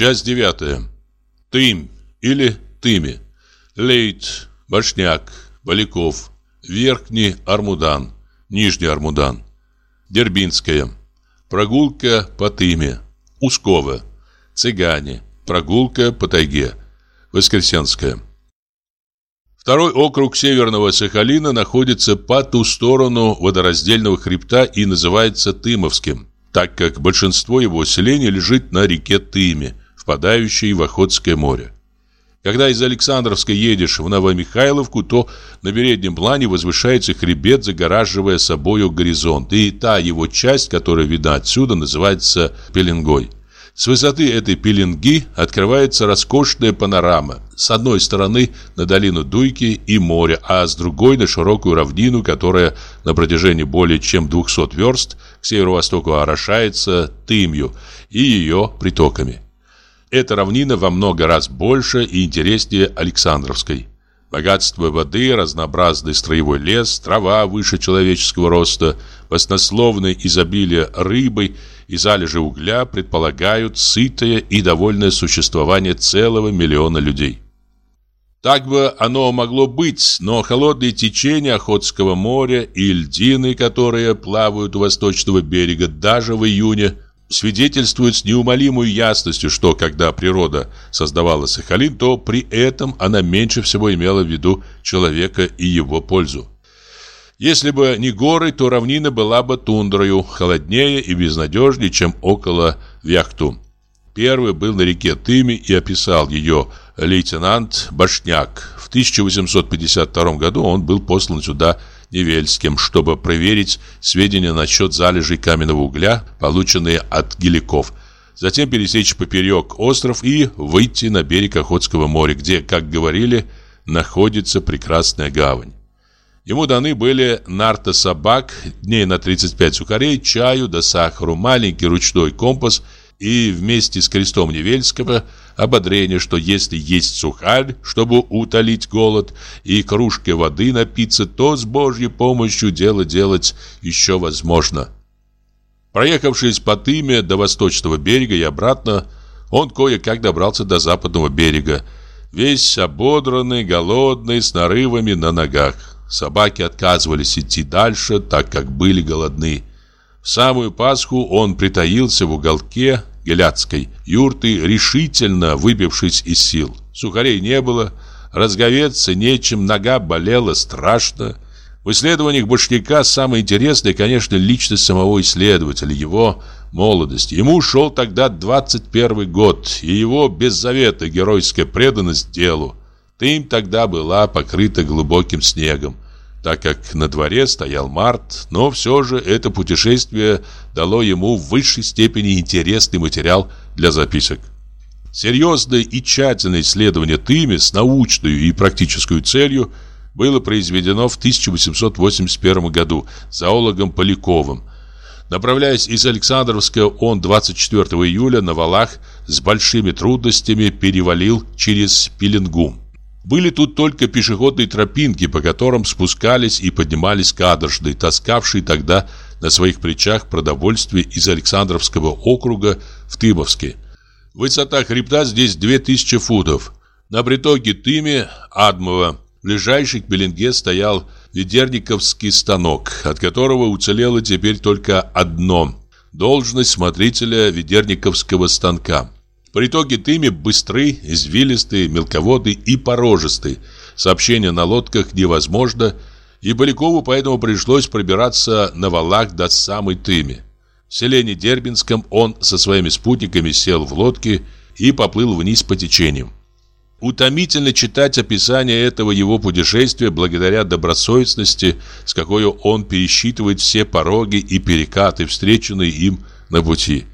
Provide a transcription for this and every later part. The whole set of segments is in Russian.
Часть девятая. Тым или Тыми. Лейт, Башняк, Баляков, Верхний Армудан, Нижний Армудан. Дербинская. Прогулка по Тыме. Ускова. Цыгане. Прогулка по тайге. Воскресенская. Второй округ Северного Сахалина находится по ту сторону водораздельного хребта и называется Тымовским, так как большинство его селения лежит на реке Тыме, впадающей в Охотское море. Когда из Александровска едешь в Новомихайловку, то на переднем плане возвышается хребет, загораживая собою горизонт, и та его часть, которая видна отсюда, называется Пеленгой. С высоты этой пеленги открывается роскошная панорама. С одной стороны на долину Дуйки и море, а с другой на широкую равнину, которая на протяжении более чем 200 верст к северо-востоку орошается Тымью и ее притоками. Эта равнина во много раз больше и интереснее Александровской. Богатство воды, разнообразный строевой лес, трава выше человеческого роста, баснословное изобилие рыбы и залежи угля предполагают сытое и довольное существование целого миллиона людей. Так бы оно могло быть, но холодные течения Охотского моря и льдины, которые плавают у восточного берега даже в июне – свидетельствует с неумолимой ясностью, что когда природа создавала Сахалин, то при этом она меньше всего имела в виду человека и его пользу. Если бы не горы, то равнина была бы тундрою, холоднее и безнадежнее, чем около Вяхту. Первый был на реке Тыми и описал ее лейтенант Башняк. В 1852 году он был послан сюда Невельским, чтобы проверить сведения насчет залежей каменного угля, полученные от геликов. Затем пересечь поперек остров и выйти на берег Охотского моря, где, как говорили, находится прекрасная гавань. Ему даны были нарта собак, дней на 35 сухарей, чаю да сахару, маленький ручной компас и вместе с крестом Невельского – ободрение, что если есть сухарь, чтобы утолить голод, и кружкой воды напиться, то с Божьей помощью дело делать еще возможно. Проехавшись по Тыме до восточного берега и обратно, он кое-как добрался до западного берега, весь ободранный, голодный, с нарывами на ногах. Собаки отказывались идти дальше, так как были голодны. В самую Пасху он притаился в уголке, Геляцкой юрты, решительно выбившись из сил. Сухарей не было, разговеться нечем, нога болела страшно. В исследованиях Башняка самое интересное, конечно, личность самого исследователя, его молодость. Ему шел тогда 21 год, и его беззаветная геройская преданность делу. Тым тогда была покрыта глубоким снегом так как на дворе стоял март, но все же это путешествие дало ему в высшей степени интересный материал для записок. Серьезное и тщательное исследование Тыми с научной и практической целью было произведено в 1881 году зоологом Поляковым. Направляясь из Александровска, он 24 июля на валах с большими трудностями перевалил через Пеленгум. Были тут только пешеходные тропинки, по которым спускались и поднимались кадржды, таскавшие тогда на своих плечах продовольствие из Александровского округа в Тымовске. Высота хребта здесь 2000 футов. На притоке Тыме, Адмова, ближайший к Беленге стоял ведерниковский станок, от которого уцелело теперь только одно – должность смотрителя ведерниковского станка. Притоки Тыми быстры, извилистые, мелководные и порожистые. Сообщение на лодках невозможно, и Полякову поэтому пришлось пробираться на валах до самой Тыми. В селении Дербинском он со своими спутниками сел в лодке и поплыл вниз по течениям. Утомительно читать описание этого его путешествия благодаря добросовестности, с какой он пересчитывает все пороги и перекаты, встреченные им на пути.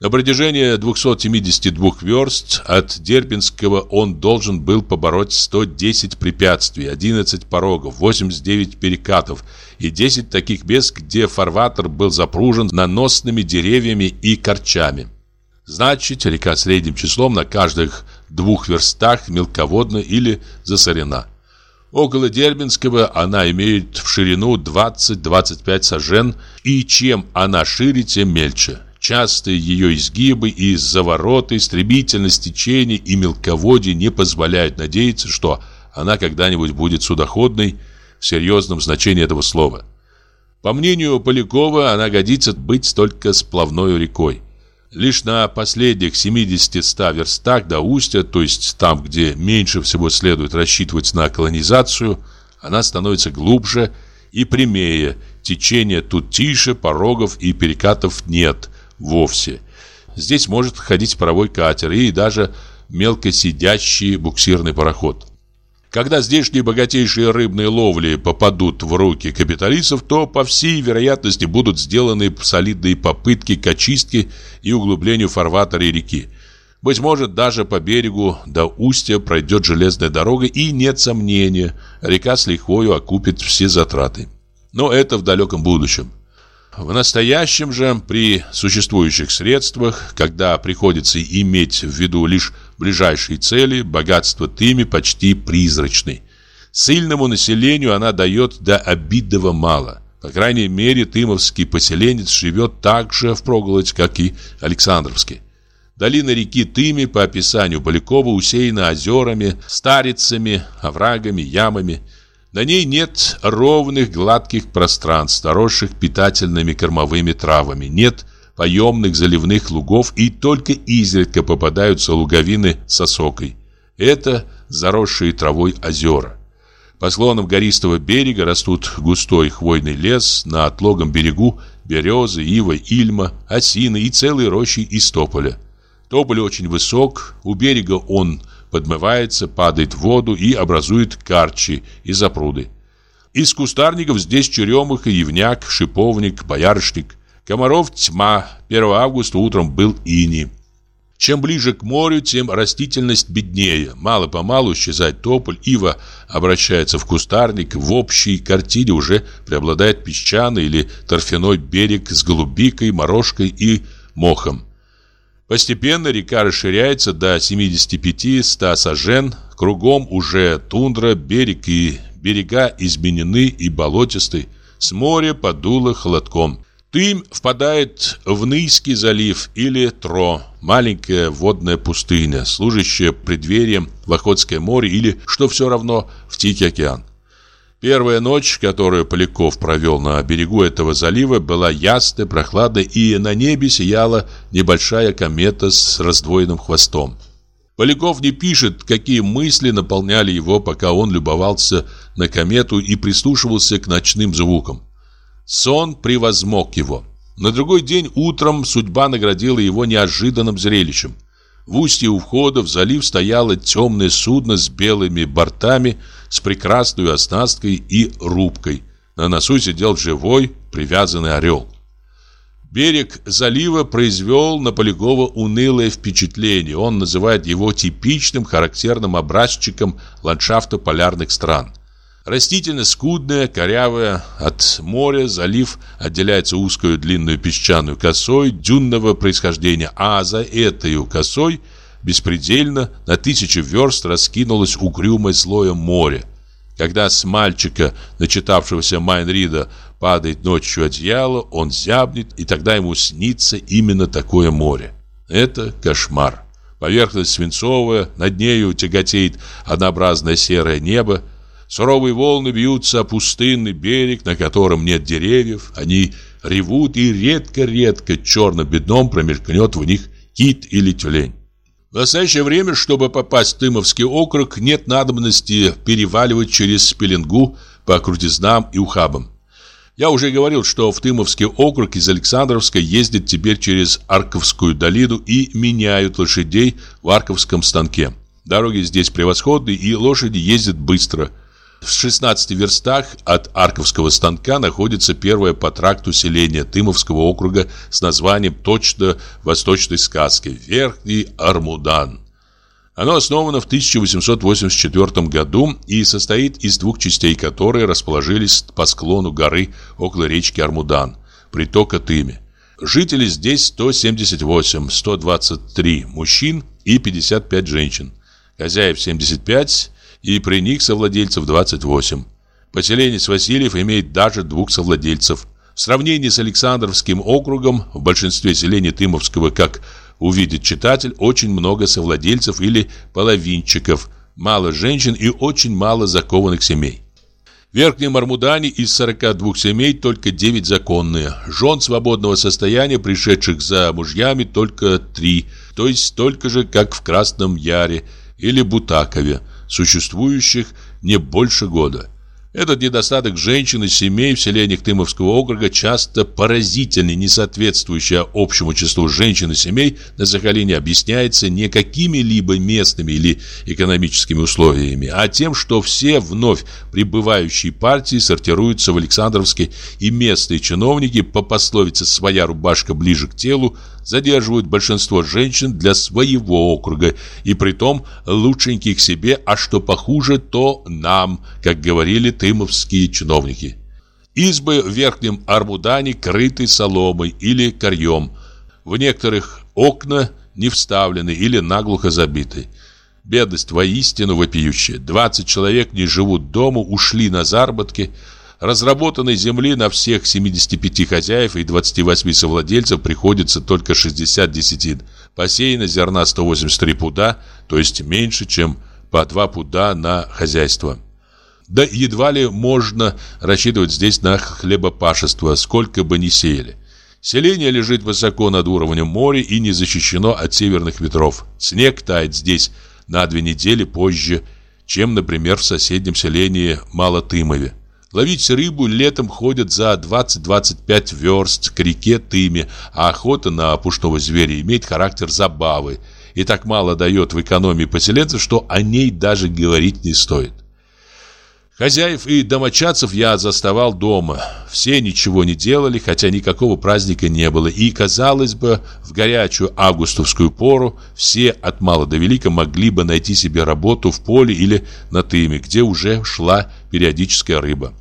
На протяжении 272 верст от Дербинского он должен был побороть 110 препятствий, 11 порогов, 89 перекатов и 10 таких мест, где фарватер был запружен наносными деревьями и корчами. Значит, река средним числом на каждых двух верстах мелководна или засорена. Около Дербинского она имеет в ширину 20-25 сажен, и чем она шире, тем мельче. Частые ее изгибы и завороты, стремительность течения и мелководье не позволяют надеяться, что она когда-нибудь будет судоходной в серьезном значении этого слова. По мнению Полякова, она годится быть только сплавной рекой. Лишь на последних 70-100 верстах до устья, то есть там, где меньше всего следует рассчитывать на колонизацию, она становится глубже и прямее, течение тут тише, порогов и перекатов нет вовсе. Здесь может ходить паровой катер и даже мелкосидящий буксирный пароход. Когда здешние богатейшие рыбные ловли попадут в руки капиталистов, то, по всей вероятности, будут сделаны солидные попытки к очистке и углублению фарватера реки. Быть может, даже по берегу до устья пройдет железная дорога, и нет сомнения, река с лихвою окупит все затраты. Но это в далеком будущем. В настоящем же, при существующих средствах, когда приходится иметь в виду лишь ближайшие цели, богатство Тыми почти призрачный. Сильному населению она дает до обидного мало. По крайней мере, тымовский поселенец живет так же впроголодь, как и Александровский. Долина реки Тыми, по описанию Полякова, усеяна озерами, старицами, оврагами, ямами – на ней нет ровных гладких пространств, заросших питательными кормовыми травами, нет поемных заливных лугов и только изредка попадаются луговины с осокой. Это заросшие травой озера. По склонам гористого берега растут густой хвойный лес, на отлогом берегу березы, ива, ильма, осины и целые рощи из тополя. Тополь очень высок, у берега он подмывается, падает в воду и образует карчи и запруды. Из кустарников здесь черемуха, явняк, шиповник, боярышник. Комаров тьма. 1 августа утром был ини. Чем ближе к морю, тем растительность беднее. Мало-помалу исчезает тополь, ива обращается в кустарник. В общей картине уже преобладает песчаный или торфяной берег с голубикой, морожкой и мохом. Постепенно река расширяется до 75-100 сажен, кругом уже тундра, берег и берега изменены и болотисты, с моря подуло холодком. Тым впадает в Нийский залив или Тро, маленькая водная пустыня, служащая преддверием в Охотское море или, что все равно, в Тихий океан. Первая ночь, которую Поляков провел на берегу этого залива, была ясная, прохладная, и на небе сияла небольшая комета с раздвоенным хвостом. Поляков не пишет, какие мысли наполняли его, пока он любовался на комету и прислушивался к ночным звукам. Сон превозмог его. На другой день утром судьба наградила его неожиданным зрелищем – в устье у входа в залив стояло темное судно с белыми бортами, с прекрасной оснасткой и рубкой. На носу сидел живой, привязанный орел. Берег залива произвел на Полякова унылое впечатление. Он называет его типичным характерным образчиком ландшафта полярных стран. Растительность скудная, корявая. От моря залив отделяется узкую длинную песчаную косой дюнного происхождения, а за этой косой беспредельно на тысячи верст раскинулось угрюмое злое море. Когда с мальчика, начитавшегося Майнрида, падает ночью одеяло, он зябнет, и тогда ему снится именно такое море. Это кошмар. Поверхность свинцовая, над нею тяготеет однообразное серое небо, Суровые волны бьются о пустынный берег, на котором нет деревьев. Они ревут, и редко-редко черным бедном промелькнет в них кит или тюлень. В настоящее время, чтобы попасть в Тымовский округ, нет надобности переваливать через Пеленгу по крутизнам и ухабам. Я уже говорил, что в Тымовский округ из Александровска ездят теперь через Арковскую долину и меняют лошадей в Арковском станке. Дороги здесь превосходные, и лошади ездят быстро – в 16 верстах от Арковского станка находится первое по тракту селение Тымовского округа с названием точно восточной сказки «Верхний Армудан». Оно основано в 1884 году и состоит из двух частей, которые расположились по склону горы около речки Армудан, притока Тыми. Жителей здесь 178, 123 мужчин и 55 женщин. Хозяев 75, и при них совладельцев 28. Поселенец Васильев имеет даже двух совладельцев. В сравнении с Александровским округом, в большинстве селений Тымовского, как увидит читатель, очень много совладельцев или половинчиков, мало женщин и очень мало закованных семей. В Верхнем Армудане из 42 семей только 9 законные. Жен свободного состояния, пришедших за мужьями, только 3, то есть столько же, как в Красном Яре или Бутакове, существующих не больше года. Этот недостаток женщин и семей в селениях Тымовского округа часто поразительный, не соответствующий общему числу женщин и семей на Сахалине объясняется не какими-либо местными или экономическими условиями, а тем, что все вновь прибывающие партии сортируются в Александровске и местные чиновники по пословице «своя рубашка ближе к телу» задерживают большинство женщин для своего округа, и притом лучшеньких себе, а что похуже, то нам, как говорили тымовские чиновники. Избы в Верхнем Армудане крыты соломой или корьем. В некоторых окна не вставлены или наглухо забиты. Бедность воистину вопиющая. 20 человек не живут дома, ушли на заработки – Разработанной земли на всех 75 хозяев и 28 совладельцев приходится только 60 десятин. Посеяно зерна 183 пуда, то есть меньше, чем по 2 пуда на хозяйство. Да едва ли можно рассчитывать здесь на хлебопашество, сколько бы ни сеяли. Селение лежит высоко над уровнем моря и не защищено от северных ветров. Снег тает здесь на две недели позже, чем, например, в соседнем селении Малотымове. Ловить рыбу летом ходят за 20-25 верст к реке Тыме, а охота на пушного зверя имеет характер забавы и так мало дает в экономии поселенцев, что о ней даже говорить не стоит. Хозяев и домочадцев я заставал дома. Все ничего не делали, хотя никакого праздника не было. И, казалось бы, в горячую августовскую пору все от мала до велика могли бы найти себе работу в поле или на тыме, где уже шла периодическая рыба.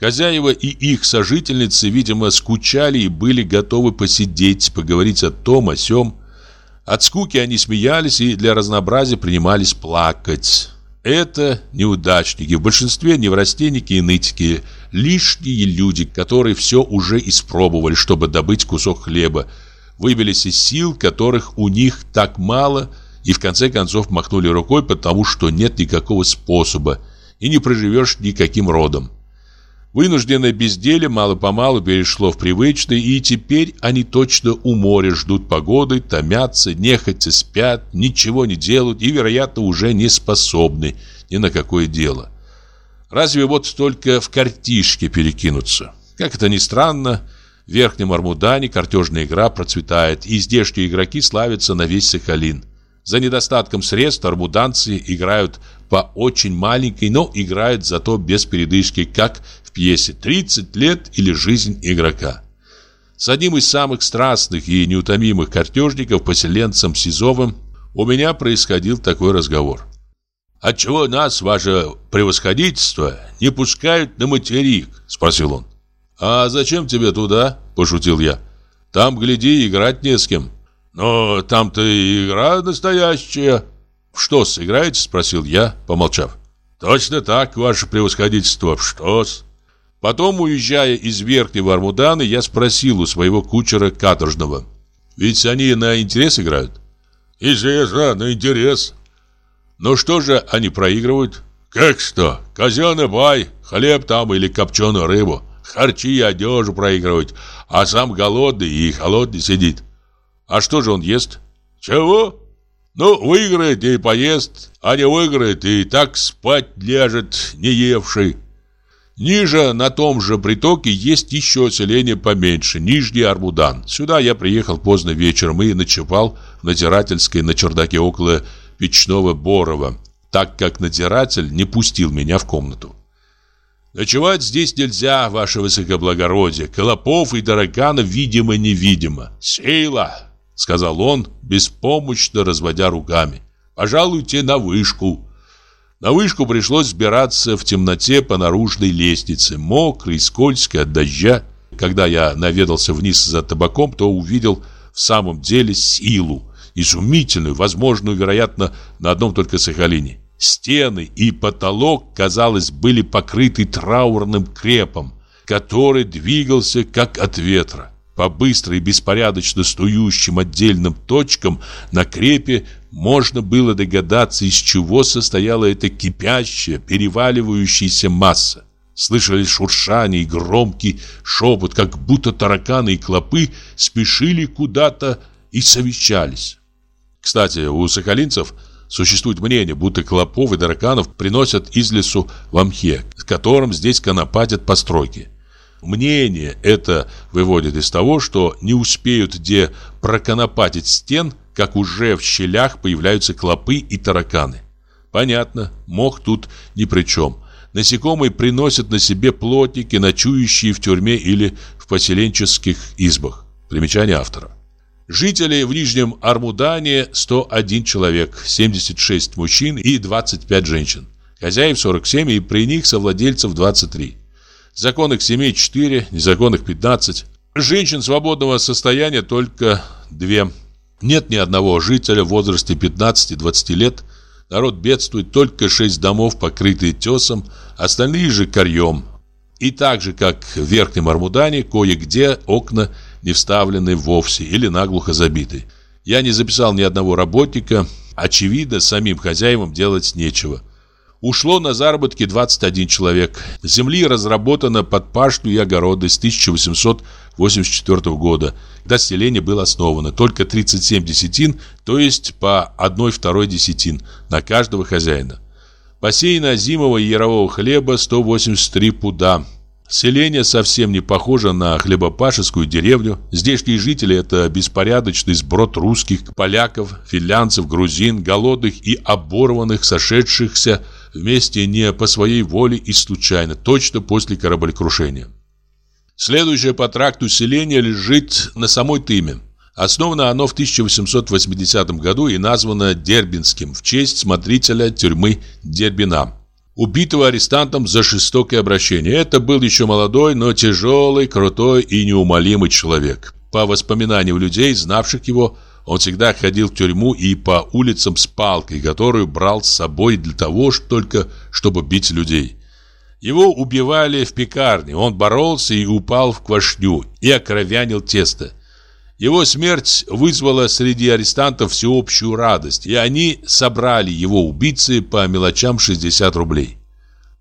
Хозяева и их сожительницы, видимо, скучали и были готовы посидеть, поговорить о том, о сём. От скуки они смеялись и для разнообразия принимались плакать. Это неудачники, в большинстве неврастенники и нытики, лишние люди, которые все уже испробовали, чтобы добыть кусок хлеба, выбились из сил, которых у них так мало, и в конце концов махнули рукой, потому что нет никакого способа, и не проживешь никаким родом. Вынужденное безделие мало-помалу перешло в привычное, и теперь они точно у моря ждут погоды, томятся, нехотя спят, ничего не делают и, вероятно, уже не способны ни на какое дело. Разве вот только в картишке перекинуться? Как это ни странно, в Верхнем Армудане картежная игра процветает, и здешние игроки славятся на весь Сахалин. За недостатком средств армуданцы играют по очень маленькой, но играют зато без передышки, как пьесе «30 лет или жизнь игрока». С одним из самых страстных и неутомимых картежников, поселенцем Сизовым, у меня происходил такой разговор. «Отчего нас, ваше превосходительство, не пускают на материк?» – спросил он. «А зачем тебе туда?» – пошутил я. «Там, гляди, играть не с кем». «Но там-то игра настоящая». «В что сыграете?» – спросил я, помолчав. «Точно так, ваше превосходительство, что-с». Потом, уезжая из Верхнего Армудана, я спросил у своего кучера каторжного. Ведь они на интерес играют? Известно, на интерес. Но что же они проигрывают? Как что? Казенный бай, хлеб там или копченую рыбу. Харчи и одежду проигрывают, а сам голодный и холодный сидит. А что же он ест? Чего? Ну, выиграет и поест, а не выиграет и так спать ляжет, не евший. Ниже, на том же притоке, есть еще селение поменьше, Нижний Армудан. Сюда я приехал поздно вечером и ночевал в надзирательской на чердаке около печного Борова, так как надзиратель не пустил меня в комнату. Ночевать здесь нельзя, ваше высокоблагородие. Колопов и Дороганов видимо-невидимо. Сила, сказал он, беспомощно разводя руками. Пожалуйте на вышку. На вышку пришлось сбираться в темноте по наружной лестнице, мокрой, скользкой от дождя. Когда я наведался вниз за табаком, то увидел в самом деле силу, изумительную, возможную, вероятно, на одном только Сахалине. Стены и потолок, казалось, были покрыты траурным крепом. который двигался как от ветра. По быстро и беспорядочно стующим отдельным точкам на крепе можно было догадаться, из чего состояла эта кипящая, переваливающаяся масса. Слышались шуршание и громкий шепот, как будто тараканы и клопы спешили куда-то и совещались. Кстати, у соколинцев существует мнение, будто клопов и тараканов приносят из лесу в Амхе, с которым здесь конопатят постройки. Мнение это выводит из того, что не успеют где проконопатить стен, как уже в щелях появляются клопы и тараканы. Понятно, мох тут ни при чем. Насекомые приносят на себе плотники, ночующие в тюрьме или в поселенческих избах. Примечание автора. Жителей в Нижнем Армудане 101 человек, 76 мужчин и 25 женщин. Хозяев 47 и при них совладельцев 23. Законных семей 4, незаконных 15. Женщин свободного состояния только 2. Нет ни одного жителя в возрасте 15-20 лет. Народ бедствует, только 6 домов, покрытые тесом, остальные же корьем. И так же, как в Верхнем Армудане, кое-где окна не вставлены вовсе или наглухо забиты. Я не записал ни одного работника. Очевидно, самим хозяевам делать нечего. Ушло на заработки 21 человек. Земли разработано под пашню и огороды с 1884 года, когда селение было основано. Только 37 десятин, то есть по 1-2 десятин на каждого хозяина. Посеяно зимового и ярового хлеба 183 пуда. Селение совсем не похоже на хлебопашескую деревню. Здешние жители – это беспорядочный сброд русских, поляков, финлянцев, грузин, голодных и оборванных, сошедшихся вместе не по своей воле и случайно, точно после кораблекрушения. Следующее по тракту селение лежит на самой Тыме. Основано оно в 1880 году и названо Дербинским в честь смотрителя тюрьмы Дербина убитого арестантом за жестокое обращение. Это был еще молодой, но тяжелый, крутой и неумолимый человек. По воспоминаниям людей, знавших его, он всегда ходил в тюрьму и по улицам с палкой, которую брал с собой для того, только чтобы бить людей. Его убивали в пекарне, он боролся и упал в квашню и окровянил тесто. Его смерть вызвала среди арестантов всеобщую радость, и они собрали его убийцы по мелочам 60 рублей.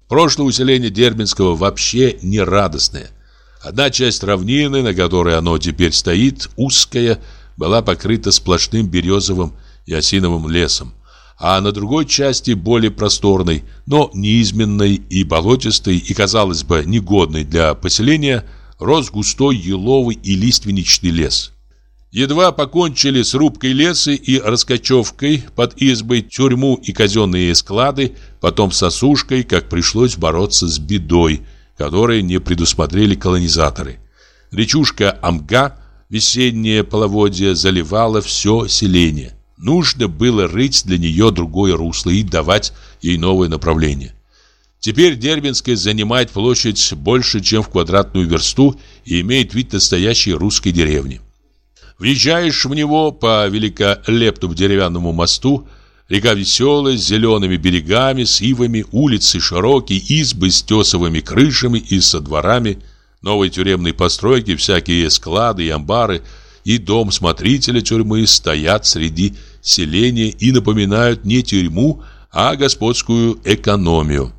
Прошлое усиление Дербинского вообще не радостное. Одна часть равнины, на которой оно теперь стоит, узкая, была покрыта сплошным березовым и осиновым лесом, а на другой части, более просторной, но неизменной и болотистой, и, казалось бы, негодной для поселения, рос густой еловый и лиственничный лес. Едва покончили с рубкой леса и раскочевкой под избой, тюрьму и казенные склады, потом с осушкой, как пришлось бороться с бедой, которой не предусмотрели колонизаторы. Речушка Амга, весеннее половодье, заливала все селение. Нужно было рыть для нее другое русло и давать ей новое направление. Теперь Дербинская занимает площадь больше, чем в квадратную версту и имеет вид настоящей русской деревни. Въезжаешь в него по великолепному деревянному мосту, река веселая, с зелеными берегами, с ивами, улицы широкие, избы с тесовыми крышами и со дворами, новые тюремные постройки, всякие склады и амбары, и дом смотрителя тюрьмы стоят среди селения и напоминают не тюрьму, а господскую экономию.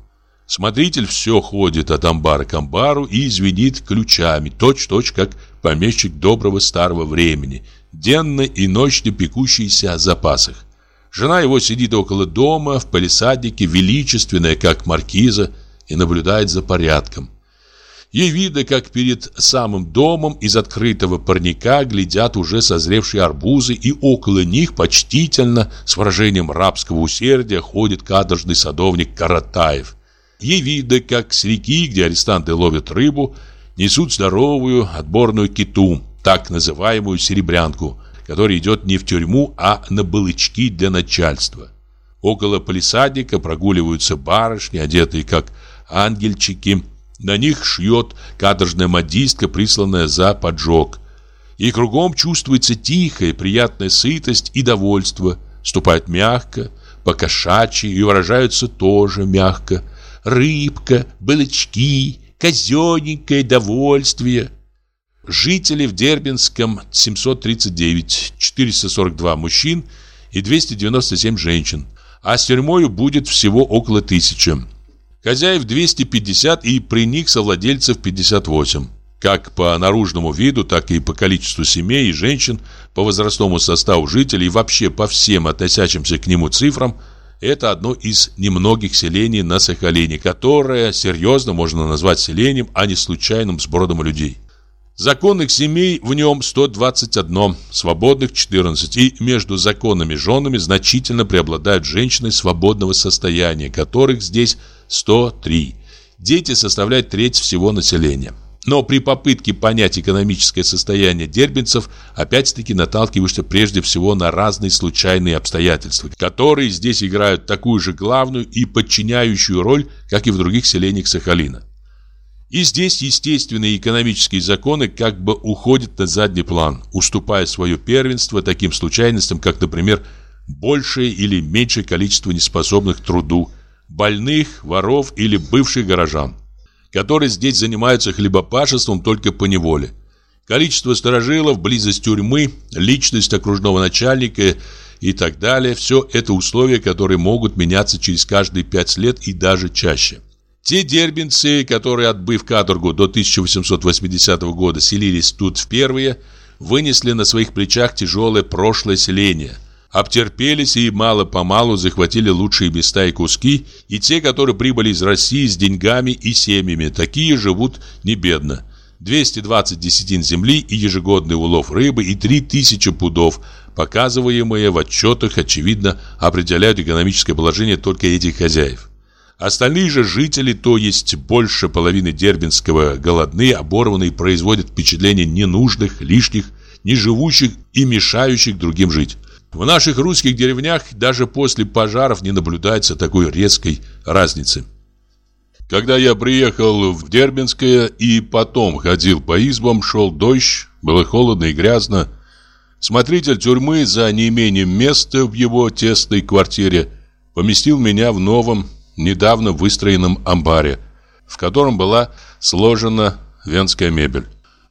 Смотритель все ходит от амбара к амбару и звенит ключами, точь-точь, как помещик доброго старого времени, денно и ночно пекущийся о запасах. Жена его сидит около дома, в палисаднике, величественная, как маркиза, и наблюдает за порядком. Ей видно, как перед самым домом из открытого парника глядят уже созревшие арбузы, и около них почтительно, с выражением рабского усердия, ходит каторжный садовник Каратаев. Ей видно, как с реки, где арестанты ловят рыбу, несут здоровую отборную киту, так называемую серебрянку, которая идет не в тюрьму, а на балычки для начальства. Около полисадника прогуливаются барышни, одетые как ангельчики. На них шьет каторжная модистка, присланная за поджог. И кругом чувствуется тихая, приятная сытость и довольство. Ступают мягко, покошачьи и выражаются тоже мягко. Рыбка, балычки, казенненькое довольствие. Жителей в Дербинском 739, 442 мужчин и 297 женщин, а с тюрьмою будет всего около тысячи. Хозяев 250 и при них совладельцев 58. Как по наружному виду, так и по количеству семей и женщин, по возрастному составу жителей и вообще по всем относящимся к нему цифрам, это одно из немногих селений на Сахалине, которое серьезно можно назвать селением, а не случайным сбродом людей. Законных семей в нем 121, свободных 14, и между законными женами значительно преобладают женщины свободного состояния, которых здесь 103. Дети составляют треть всего населения. Но при попытке понять экономическое состояние дербинцев опять-таки наталкиваешься прежде всего на разные случайные обстоятельства, которые здесь играют такую же главную и подчиняющую роль, как и в других селениях Сахалина. И здесь естественные экономические законы как бы уходят на задний план, уступая свое первенство таким случайностям, как, например, большее или меньшее количество неспособных труду, больных, воров или бывших горожан, которые здесь занимаются хлебопашеством только по неволе. Количество сторожилов, близость тюрьмы, личность окружного начальника и так далее – все это условия, которые могут меняться через каждые пять лет и даже чаще. Те дербинцы, которые, отбыв каторгу до 1880 года, селились тут впервые, вынесли на своих плечах тяжелое прошлое селение, обтерпелись и мало-помалу захватили лучшие места и куски, и те, которые прибыли из России с деньгами и семьями, такие живут не бедно. 220 десятин земли и ежегодный улов рыбы и 3000 пудов, показываемые в отчетах, очевидно, определяют экономическое положение только этих хозяев. Остальные же жители, то есть больше половины Дербинского, голодные, оборванные, производят впечатление ненужных, лишних, неживущих и мешающих другим жить. В наших русских деревнях даже после пожаров не наблюдается такой резкой разницы. Когда я приехал в Дербинское и потом ходил по избам, шел дождь, было холодно и грязно. Смотритель тюрьмы за неимением места в его тесной квартире поместил меня в новом, недавно выстроенном амбаре, в котором была сложена венская мебель.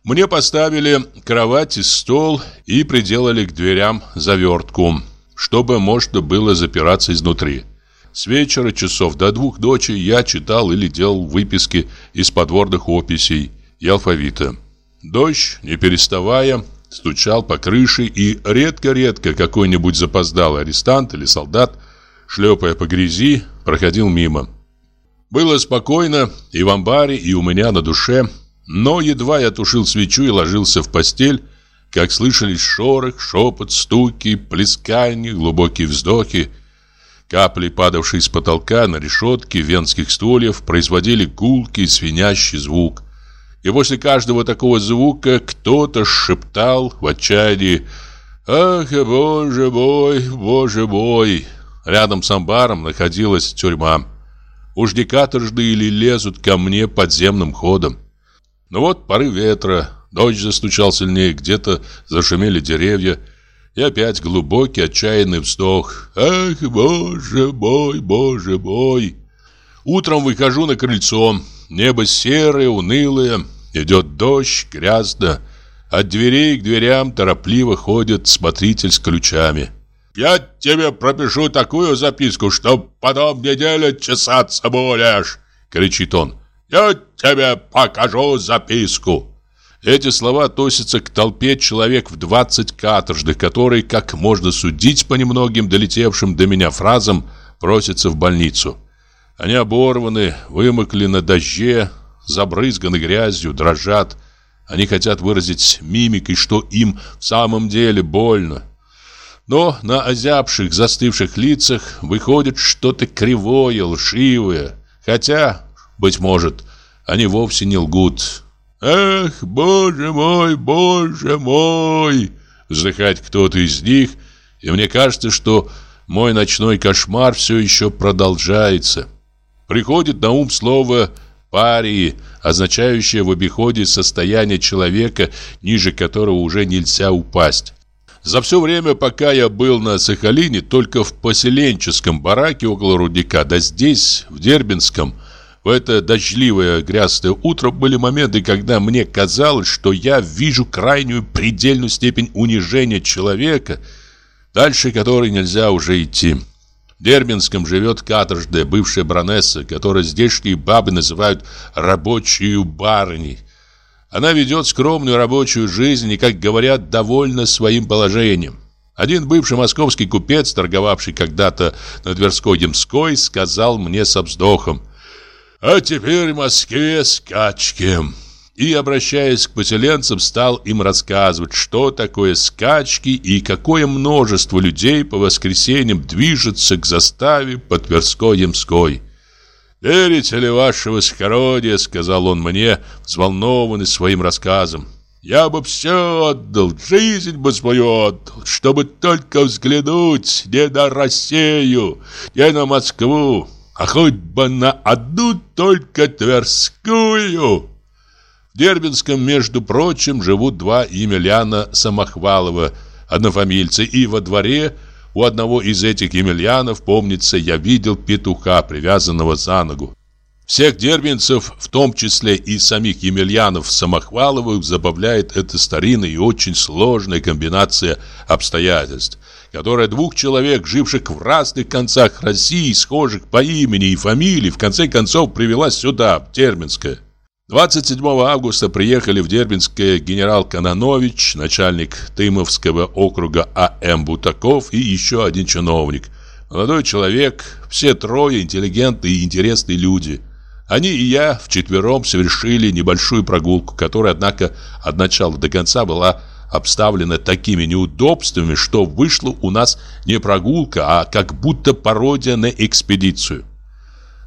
Мне поставили кровать и стол и приделали к дверям завертку, чтобы можно было запираться изнутри. С вечера часов до двух ночи я читал или делал выписки из подворных описей и алфавита. Дождь, не переставая, стучал по крыше, и редко-редко какой-нибудь запоздалый арестант или солдат – шлепая по грязи, проходил мимо. Было спокойно и в амбаре, и у меня на душе, но едва я тушил свечу и ложился в постель, как слышались шорох, шепот, стуки, плескания, глубокие вздохи. Капли, падавшие с потолка на решетки венских стульев, производили гулкий, свинящий звук. И после каждого такого звука кто-то шептал в отчаянии «Ах, боже мой, боже мой!» Рядом с амбаром находилась тюрьма. Уж не каторжды или лезут ко мне подземным ходом. Но вот порыв ветра, дождь застучал сильнее, где-то зашумели деревья. И опять глубокий отчаянный вздох. «Ах, боже мой, боже мой!» Утром выхожу на крыльцо. Небо серое, унылое. Идет дождь, грязно. От дверей к дверям торопливо ходит смотритель с ключами. Я тебе пропишу такую записку, что потом неделю чесаться будешь!» Кричит он. «Я тебе покажу записку!» Эти слова относятся к толпе человек в 20 каторжных, которые, как можно судить по немногим долетевшим до меня фразам, просятся в больницу. Они оборваны, вымокли на дожде, забрызганы грязью, дрожат. Они хотят выразить мимикой, что им в самом деле больно. Но на озябших, застывших лицах выходит что-то кривое, лживое. Хотя, быть может, они вовсе не лгут. «Эх, боже мой, боже мой!» Вздыхает кто-то из них, и мне кажется, что мой ночной кошмар все еще продолжается. Приходит на ум слово «парии», означающее в обиходе состояние человека, ниже которого уже нельзя упасть. За все время, пока я был на Сахалине, только в поселенческом бараке около рудника, да здесь, в Дербинском, В это дождливое грязное утро были моменты, когда мне казалось, что я вижу крайнюю предельную степень унижения человека, дальше которой нельзя уже идти. В Дербинском живет каторжная бывшая баронесса, которую здешние бабы называют «рабочую барыней». Она ведет скромную рабочую жизнь и, как говорят, довольна своим положением. Один бывший московский купец, торговавший когда-то на Тверской-Ямской, сказал мне со вздохом «А теперь в Москве скачки». И, обращаясь к поселенцам, стал им рассказывать, что такое скачки и какое множество людей по воскресеньям движется к заставе по Тверской-Ямской. «Верите ли, ваше высокородие?» — сказал он мне, взволнованный своим рассказом. «Я бы все отдал, жизнь бы свою отдал, чтобы только взглянуть не на Россию, не на Москву, а хоть бы на одну только Тверскую». В Дербинском, между прочим, живут два Емельяна Самохвалова, однофамильцы, и во дворе – у одного из этих емельянов, помнится, я видел петуха, привязанного за ногу. Всех дербинцев, в том числе и самих емельянов Самохваловых, забавляет эта старинная и очень сложная комбинация обстоятельств, которая двух человек, живших в разных концах России, схожих по имени и фамилии, в конце концов привела сюда, в Терминское. 27 августа приехали в Дербинское генерал Кананович, начальник Тымовского округа А.М. Бутаков и еще один чиновник. Молодой человек, все трое интеллигентные и интересные люди. Они и я вчетвером совершили небольшую прогулку, которая, однако, от начала до конца была обставлена такими неудобствами, что вышла у нас не прогулка, а как будто пародия на экспедицию.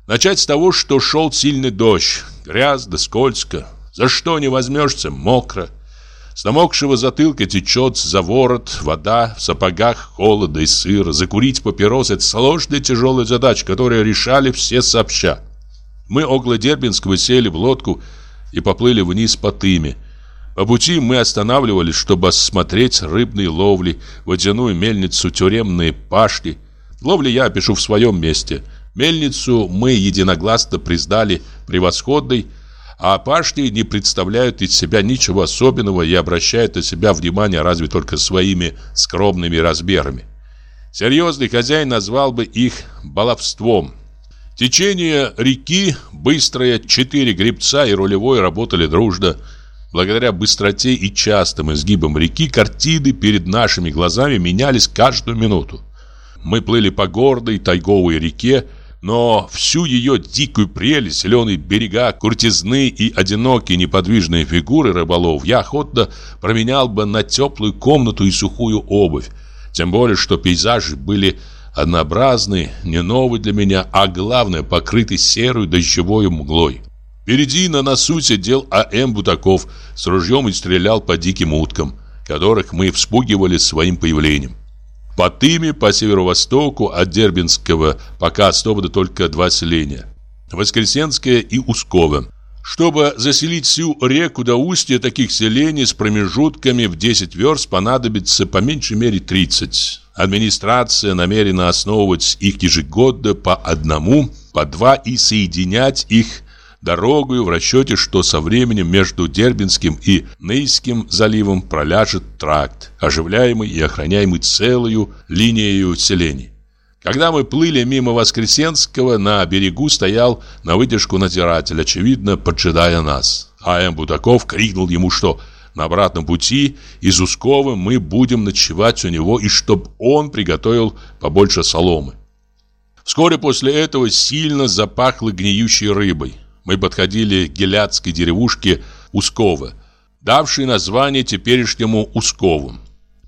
Начать с того, что шел сильный дождь, грязно, скользко. За что не возьмешься, мокро. С намокшего затылка течет за ворот вода, в сапогах холода и сыра. Закурить папирос – это сложная тяжелая задача, которую решали все сообща. Мы около Дербинского сели в лодку и поплыли вниз по Тыме. По пути мы останавливались, чтобы осмотреть рыбные ловли, водяную мельницу, тюремные пашни. Ловли я опишу в своем месте – Мельницу мы единогласно признали превосходной, а пашни не представляют из себя ничего особенного и обращают на себя внимание разве только своими скромными размерами. Серьезный хозяин назвал бы их баловством. Течение реки, быстрое, четыре гребца и рулевой работали дружно. Благодаря быстроте и частым изгибам реки картины перед нашими глазами менялись каждую минуту. Мы плыли по гордой тайговой реке, но всю ее дикую прелесть, зеленые берега, куртизны и одинокие неподвижные фигуры рыболов я охотно променял бы на теплую комнату и сухую обувь. Тем более, что пейзажи были однообразны, не новые для меня, а главное, покрыты серой дождевой мглой. Впереди на носу сидел А.М. Бутаков с ружьем и стрелял по диким уткам, которых мы вспугивали своим появлением. По Тыме, по северо-востоку от Дербинского пока основаны только два селения – Воскресенское и Усково. Чтобы заселить всю реку до устья таких селений с промежутками в 10 верст понадобится по меньшей мере 30. Администрация намерена основывать их ежегодно по одному, по два и соединять их дорогою в расчете, что со временем между Дербинским и Нейским заливом проляжет тракт, оживляемый и охраняемый целую линией селений. Когда мы плыли мимо Воскресенского, на берегу стоял на выдержку надзиратель, очевидно, поджидая нас. А М. Будаков крикнул ему, что на обратном пути из Ускова мы будем ночевать у него и чтоб он приготовил побольше соломы. Вскоре после этого сильно запахло гниющей рыбой. Мы подходили к геляцкой деревушке Усково, давшей название теперешнему Ускову.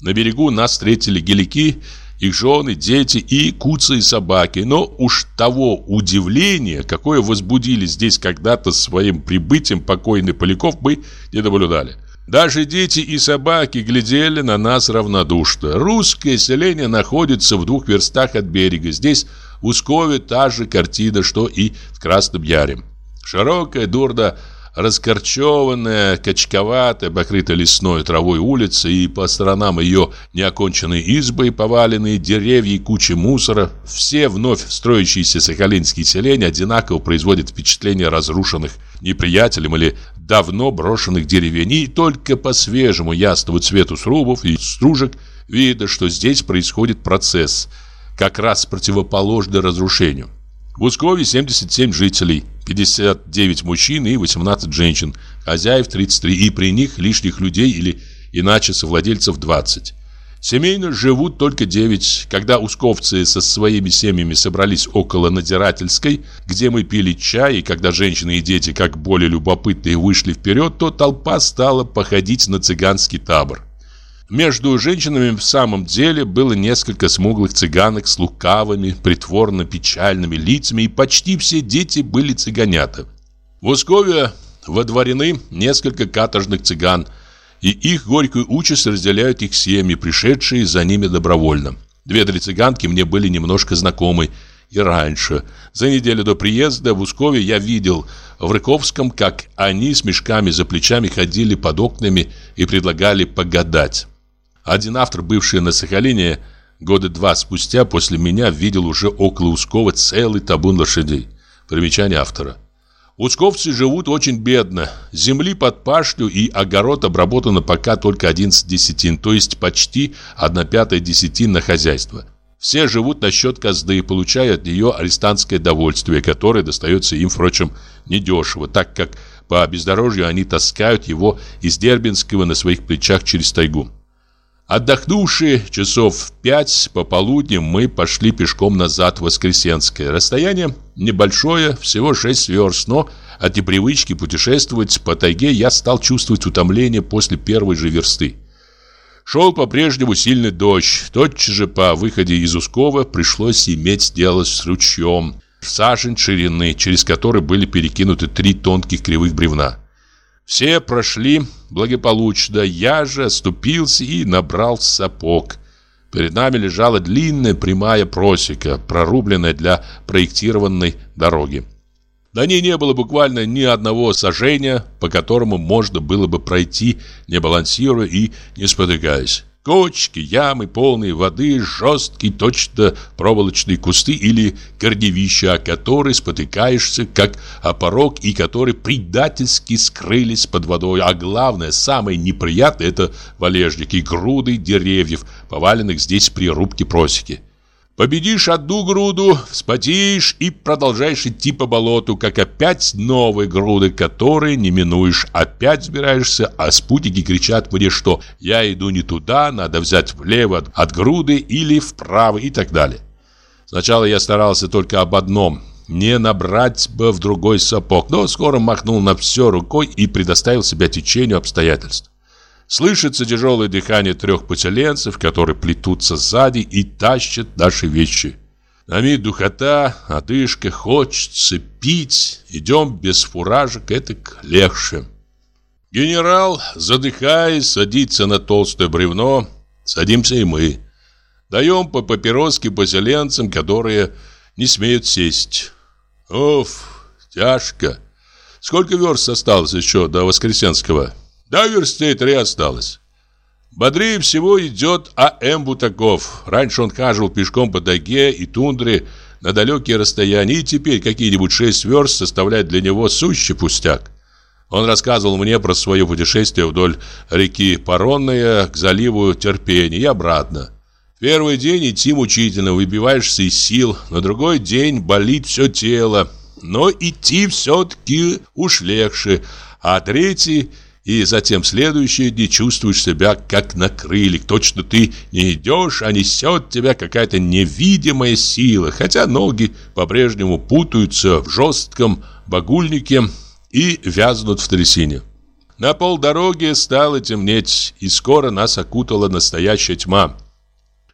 На берегу нас встретили гелики, их жены, дети и куцы и собаки. Но уж того удивления, какое возбудили здесь когда-то своим прибытием покойный Поляков, мы не наблюдали. Даже дети и собаки глядели на нас равнодушно. Русское селение находится в двух верстах от берега. Здесь в Ускове та же картина, что и в Красном Яре. Широкая, дурно раскорчеванная, качковатая, покрытая лесной травой улица и по сторонам ее неоконченные избы, поваленные деревья и куча мусора, все вновь строящиеся сахалинские селения одинаково производят впечатление разрушенных неприятелем или давно брошенных деревень, и только по свежему ясному цвету срубов и стружек видно, что здесь происходит процесс, как раз противоположный разрушению. В Ускове 77 жителей, 59 мужчин и 18 женщин, хозяев 33, и при них лишних людей или иначе совладельцев 20. Семейно живут только 9. Когда усковцы со своими семьями собрались около надзирательской, где мы пили чай, и когда женщины и дети, как более любопытные, вышли вперед, то толпа стала походить на цыганский табор. Между женщинами в самом деле было несколько смуглых цыганок с лукавыми, притворно-печальными лицами, и почти все дети были цыганята. В Ускове водворены несколько каторжных цыган, и их горькую участь разделяют их семьи, пришедшие за ними добровольно. Две-три цыганки мне были немножко знакомы и раньше. За неделю до приезда в Ускове я видел в Рыковском, как они с мешками за плечами ходили под окнами и предлагали погадать. Один автор, бывший на Сахалине, года два спустя после меня видел уже около Ускова целый табун лошадей. Примечание автора. Усковцы живут очень бедно. Земли под паштю и огород обработано пока только 11 десятин, то есть почти 1 пятая десятин на хозяйство. Все живут на счет казды и получают от нее арестантское довольствие, которое достается им, впрочем, недешево, так как по бездорожью они таскают его из Дербинского на своих плечах через тайгу. Отдохнувшие часов в пять пополудни мы пошли пешком назад в Воскресенское. Расстояние небольшое, всего шесть верст, но от непривычки путешествовать по тайге я стал чувствовать утомление после первой же версты. Шел по-прежнему сильный дождь. Тотчас же по выходе из Ускова пришлось иметь дело с ручьем. Сажень ширины, через который были перекинуты три тонких кривых бревна. Все прошли благополучно, я же оступился и набрал сапог. Перед нами лежала длинная прямая просека, прорубленная для проектированной дороги. На ней не было буквально ни одного сажения, по которому можно было бы пройти, не балансируя и не спотыкаясь. Кочки, ямы, полные воды, жесткие, точно проволочные кусты или корневища, о которые спотыкаешься, как о порог, и которые предательски скрылись под водой. А главное, самое неприятное, это валежники, груды деревьев, поваленных здесь при рубке просеки. Победишь одну груду, вспотеешь и продолжаешь идти по болоту, как опять новые груды, которые не минуешь. Опять сбираешься, а спутники кричат мне, что я иду не туда, надо взять влево от груды или вправо и так далее. Сначала я старался только об одном – не набрать бы в другой сапог, но скоро махнул на все рукой и предоставил себя течению обстоятельств. Слышится тяжелое дыхание трех поселенцев, которые плетутся сзади и тащат наши вещи. На вид духота, одышка, хочется пить. Идем без фуражек, это легче. Генерал, задыхаясь, садится на толстое бревно. Садимся и мы. Даем по папироске поселенцам, которые не смеют сесть. Оф, тяжко. Сколько верст осталось еще до Воскресенского? До версты три осталось. Бодрее всего идет А.М. Бутаков. Раньше он хаживал пешком по тайге и тундре на далекие расстояния, и теперь какие-нибудь шесть верст составляют для него сущий пустяк. Он рассказывал мне про свое путешествие вдоль реки Паронная к заливу Терпения и обратно. Первый день идти мучительно, выбиваешься из сил, на другой день болит все тело, но идти все-таки уж легче, а третий и затем следующие дни чувствуешь себя как на крыльях. Точно ты не идешь, а несет тебя какая-то невидимая сила, хотя ноги по-прежнему путаются в жестком багульнике и вязнут в трясине. На полдороги стало темнеть, и скоро нас окутала настоящая тьма.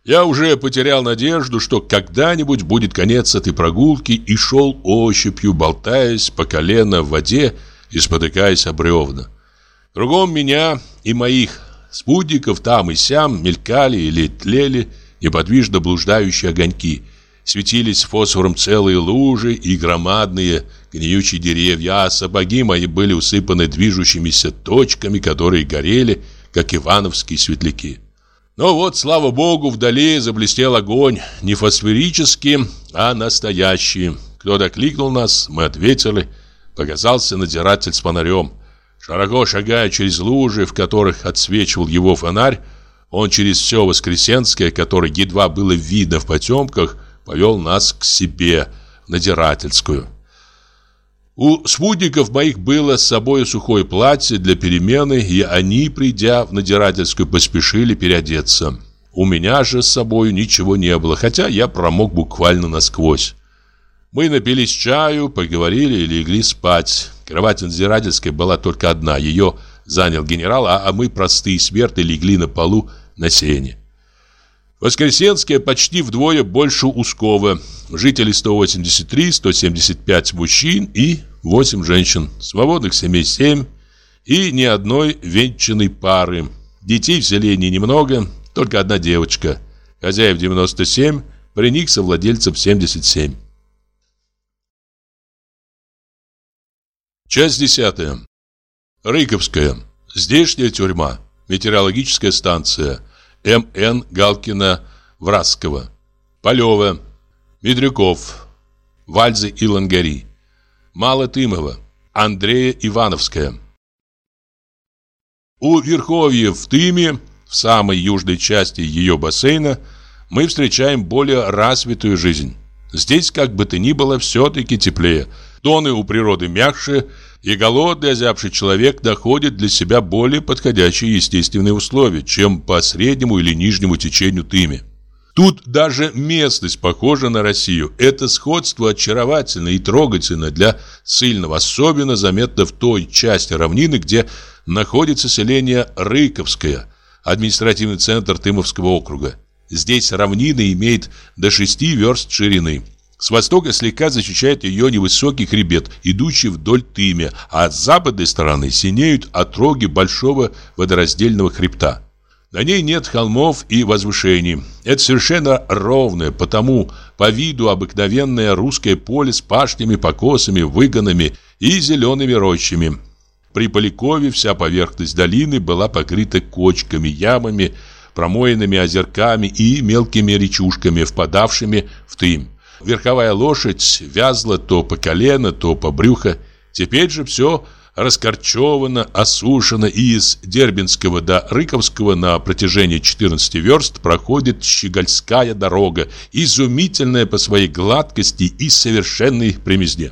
Я уже потерял надежду, что когда-нибудь будет конец этой прогулки и шел ощупью, болтаясь по колено в воде и спотыкаясь об бревна. Кругом меня и моих спутников там и сям мелькали или тлели неподвижно блуждающие огоньки. Светились фосфором целые лужи и громадные гниющие деревья, а сапоги мои были усыпаны движущимися точками, которые горели, как ивановские светляки. Но вот, слава богу, вдали заблестел огонь, не фосфорический, а настоящий. Кто-то кликнул нас, мы ответили. Показался надзиратель с фонарем. Широко шагая через лужи, в которых отсвечивал его фонарь, он через все Воскресенское, которое едва было видно в потемках, повел нас к себе, в надирательскую. У спутников моих было с собой сухое платье для перемены, и они, придя в надирательскую, поспешили переодеться. У меня же с собой ничего не было, хотя я промок буквально насквозь. Мы напились чаю, поговорили и легли спать. Кровать надзирательской была только одна, ее занял генерал, а мы, простые смерты, легли на полу на сене. Воскресенская почти вдвое больше Ускова. Жителей 183, 175 мужчин и 8 женщин. Свободных семей 7 и ни одной венчанной пары. Детей в селении немного, только одна девочка. Хозяев 97, при них совладельцев 77. Часть 10. Рыковская. Здешняя тюрьма. Метеорологическая станция. М.Н. Галкина-Вразского. Полева. Медрюков. Вальзы и Лангари. Малотымова. Андрея Ивановская. У Верховья в Тыме, в самой южной части ее бассейна, мы встречаем более развитую жизнь. Здесь, как бы то ни было, все-таки теплее. Тоны у природы мягче, и голодный, озябший человек находит для себя более подходящие естественные условия, чем по среднему или нижнему течению Тыми. Тут даже местность похожа на Россию. Это сходство очаровательно и трогательно для сильного, особенно заметно в той части равнины, где находится селение Рыковское, административный центр Тымовского округа. Здесь равнина имеет до 6 верст ширины – с востока слегка защищает ее невысокий хребет, идущий вдоль Тымя, а с западной стороны синеют отроги большого водораздельного хребта. На ней нет холмов и возвышений. Это совершенно ровное, потому по виду обыкновенное русское поле с пашнями, покосами, выгонами и зелеными рощами. При Полякове вся поверхность долины была покрыта кочками, ямами, промоенными озерками и мелкими речушками, впадавшими в Тым. Верховая лошадь вязла то по колено, то по брюхо. Теперь же все раскорчевано, осушено, и из Дербинского до Рыковского на протяжении 14 верст проходит Щегольская дорога, изумительная по своей гладкости и совершенной примизне.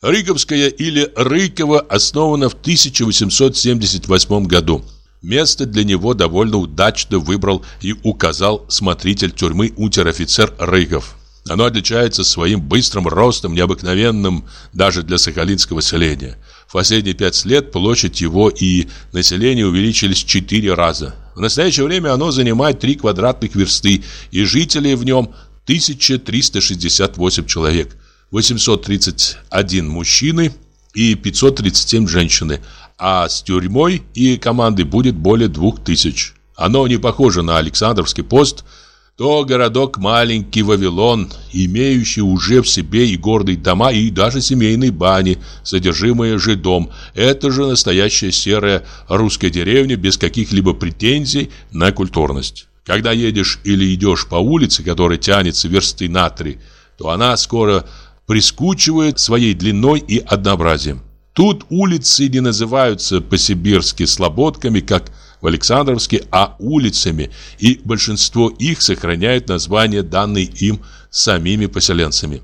Рыковская или Рыково основана в 1878 году. Место для него довольно удачно выбрал и указал смотритель тюрьмы унтер-офицер Рыков. Оно отличается своим быстрым ростом, необыкновенным даже для сахалинского селения. В последние пять лет площадь его и население увеличились четыре раза. В настоящее время оно занимает 3 квадратных версты, и жителей в нем 1368 человек, 831 мужчины и 537 женщины, а с тюрьмой и командой будет более 2000. Оно не похоже на Александровский пост – то городок маленький Вавилон, имеющий уже в себе и гордые дома, и даже семейные бани, содержимое же дом. Это же настоящая серая русская деревня без каких-либо претензий на культурность. Когда едешь или идешь по улице, которая тянется версты на три, то она скоро прискучивает своей длиной и однообразием. Тут улицы не называются по-сибирски слободками, как в Александровске, а улицами, и большинство их сохраняют названия, данные им самими поселенцами.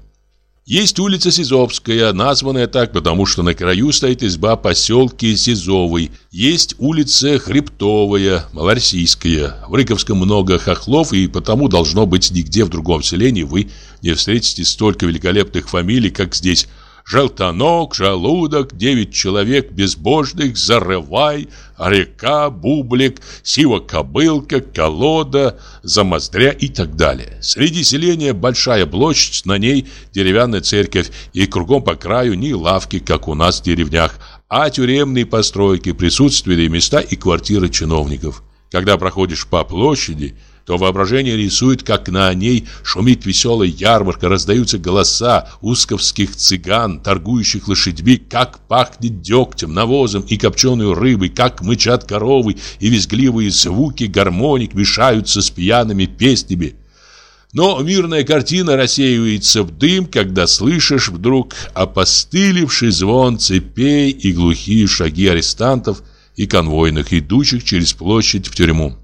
Есть улица Сизовская, названная так, потому что на краю стоит изба поселки Сизовый. Есть улица Хребтовая, Малороссийская. В Рыковском много хохлов, и потому должно быть нигде в другом селении вы не встретите столько великолепных фамилий, как здесь – Желтонок, желудок, девять человек безбожных, зарывай, река, бублик, сива-кобылка, колода, замоздря и так далее. Среди селения большая площадь, на ней деревянная церковь, и кругом по краю ни лавки, как у нас в деревнях, а тюремные постройки, присутственные места и квартиры чиновников. Когда проходишь по площади, то воображение рисует, как на ней шумит веселая ярмарка, раздаются голоса узковских цыган, торгующих лошадьми, как пахнет дегтем, навозом и копченой рыбой, как мычат коровы, и визгливые звуки гармоник мешаются с пьяными песнями. Но мирная картина рассеивается в дым, когда слышишь вдруг опостылевший звон цепей и глухие шаги арестантов и конвойных, идущих через площадь в тюрьму.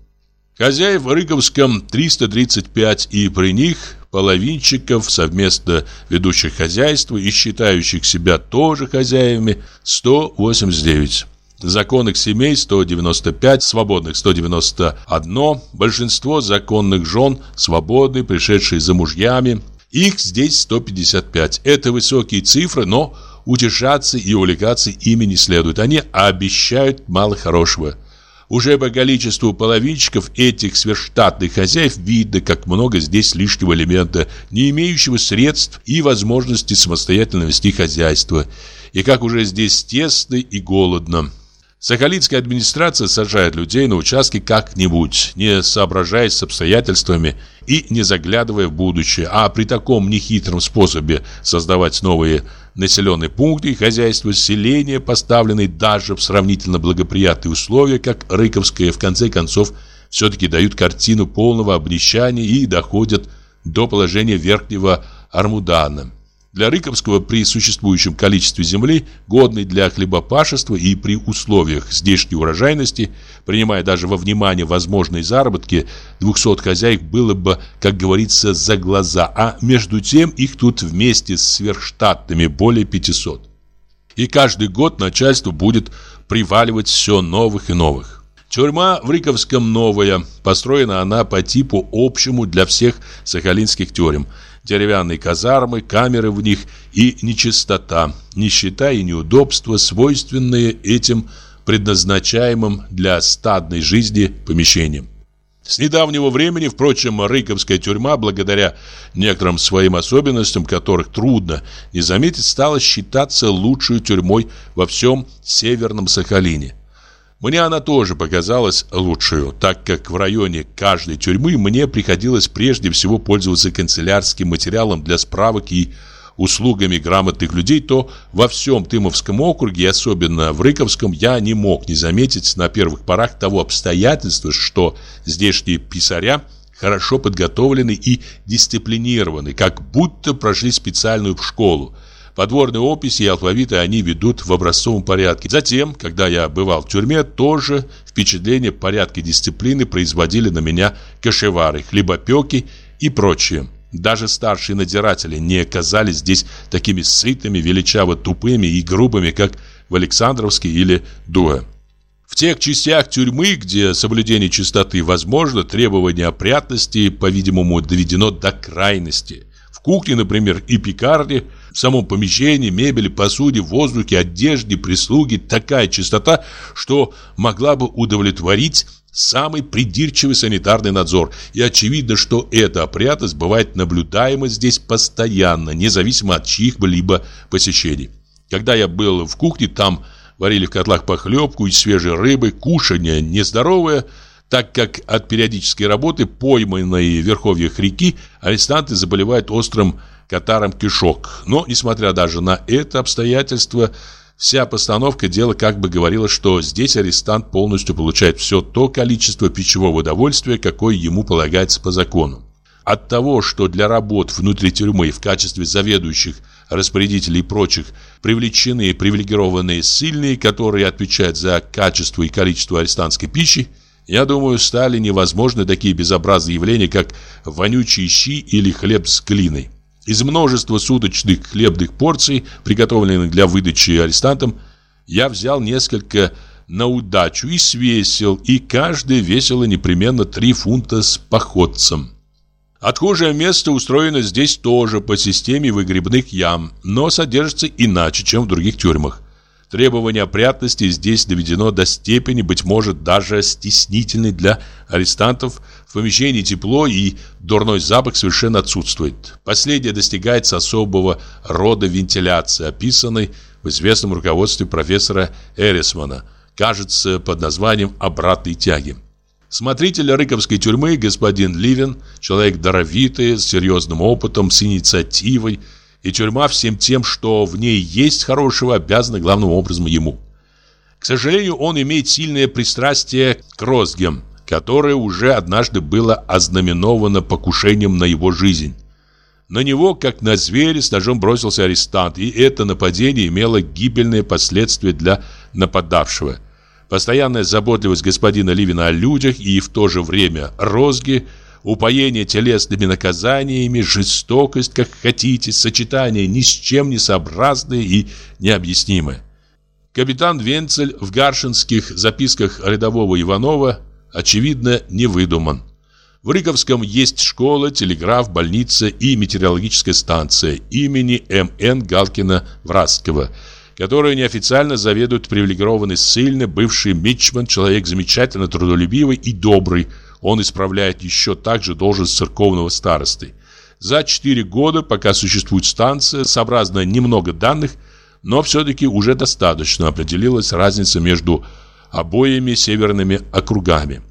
Хозяев в Рыковском 335 и при них половинчиков, совместно ведущих хозяйство и считающих себя тоже хозяевами 189. Законных семей 195, свободных 191, большинство законных жен свободны, пришедшие за мужьями. Их здесь 155. Это высокие цифры, но утешаться и увлекаться ими не следует. Они обещают мало хорошего. Уже по количеству половинчиков этих сверхштатных хозяев видно, как много здесь лишнего элемента, не имеющего средств и возможности самостоятельно вести хозяйство, и как уже здесь тесно и голодно. Сахалинская администрация сажает людей на участки как-нибудь, не соображаясь с обстоятельствами и не заглядывая в будущее, а при таком нехитром способе создавать новые населенные пункты и хозяйства селения, поставленные даже в сравнительно благоприятные условия, как Рыковское, в конце концов, все-таки дают картину полного обнищания и доходят до положения верхнего Армудана. Для Рыковского при существующем количестве земли, годной для хлебопашества и при условиях здешней урожайности, принимая даже во внимание возможные заработки, 200 хозяек было бы, как говорится, за глаза, а между тем их тут вместе с сверхштатными более 500. И каждый год начальство будет приваливать все новых и новых. Тюрьма в Рыковском новая, построена она по типу общему для всех сахалинских тюрем – деревянные казармы, камеры в них и нечистота, нищета и неудобства, свойственные этим предназначаемым для стадной жизни помещениям. С недавнего времени, впрочем, Рыковская тюрьма, благодаря некоторым своим особенностям, которых трудно не заметить, стала считаться лучшей тюрьмой во всем Северном Сахалине. Мне она тоже показалась лучшую, так как в районе каждой тюрьмы мне приходилось прежде всего пользоваться канцелярским материалом для справок и услугами грамотных людей, то во всем Тымовском округе, особенно в Рыковском, я не мог не заметить на первых порах того обстоятельства, что здешние писаря хорошо подготовлены и дисциплинированы, как будто прошли специальную школу, Подворные описи и алфавиты они ведут в образцовом порядке. Затем, когда я бывал в тюрьме, тоже впечатление порядка дисциплины производили на меня кашевары, хлебопеки и прочее. Даже старшие надзиратели не оказались здесь такими сытыми, величаво тупыми и грубыми, как в Александровске или Дуэ. В тех частях тюрьмы, где соблюдение чистоты возможно, требование опрятности, по-видимому, доведено до крайности. В кухне, например, и пекарне – в самом помещении, мебели, посуде, воздухе, одежде, прислуге такая чистота, что могла бы удовлетворить самый придирчивый санитарный надзор. И очевидно, что эта опрятность бывает наблюдаема здесь постоянно, независимо от чьих-либо посещений. Когда я был в кухне, там варили в котлах похлебку из свежей рыбы, кушанье нездоровое, так как от периодической работы, пойманной в верховьях реки, арестанты заболевают острым катаром кишок. Но, несмотря даже на это обстоятельство, вся постановка дела как бы говорила, что здесь арестант полностью получает все то количество пищевого удовольствия, какое ему полагается по закону. От того, что для работ внутри тюрьмы в качестве заведующих, распорядителей и прочих привлечены привилегированные сильные, которые отвечают за качество и количество арестантской пищи, я думаю, стали невозможны такие безобразные явления, как вонючие щи или хлеб с глиной. Из множества суточных хлебных порций, приготовленных для выдачи арестантам, я взял несколько на удачу и свесил, и каждый весило непременно 3 фунта с походцем. Отхожее место устроено здесь тоже по системе выгребных ям, но содержится иначе, чем в других тюрьмах. Требование опрятности здесь доведено до степени, быть может, даже стеснительной для арестантов. Помещении тепло и дурной запах совершенно отсутствует. Последнее достигается особого рода вентиляции, описанной в известном руководстве профессора Эрисмана, кажется, под названием «обратной тяги». Смотритель Рыковской тюрьмы, господин Ливен, человек даровитый, с серьезным опытом, с инициативой, и тюрьма всем тем, что в ней есть хорошего, обязана главным образом ему. К сожалению, он имеет сильное пристрастие к розгам, которое уже однажды было ознаменовано покушением на его жизнь. На него, как на зверя, с ножом бросился арестант, и это нападение имело гибельные последствия для нападавшего. Постоянная заботливость господина Ливина о людях и в то же время розги, упоение телесными наказаниями, жестокость, как хотите, сочетание ни с чем не сообразное и необъяснимое. Капитан Венцель в гаршинских записках рядового Иванова очевидно не выдуман. В Рыковском есть школа, телеграф, больница и метеорологическая станция имени М.Н. Галкина-Врастского – которую неофициально заведует привилегированный ссыльный бывший мичман, человек замечательно трудолюбивый и добрый. Он исправляет еще также должность церковного старосты. За 4 года, пока существует станция, сообразно немного данных, но все-таки уже достаточно определилась разница между обоими северными округами.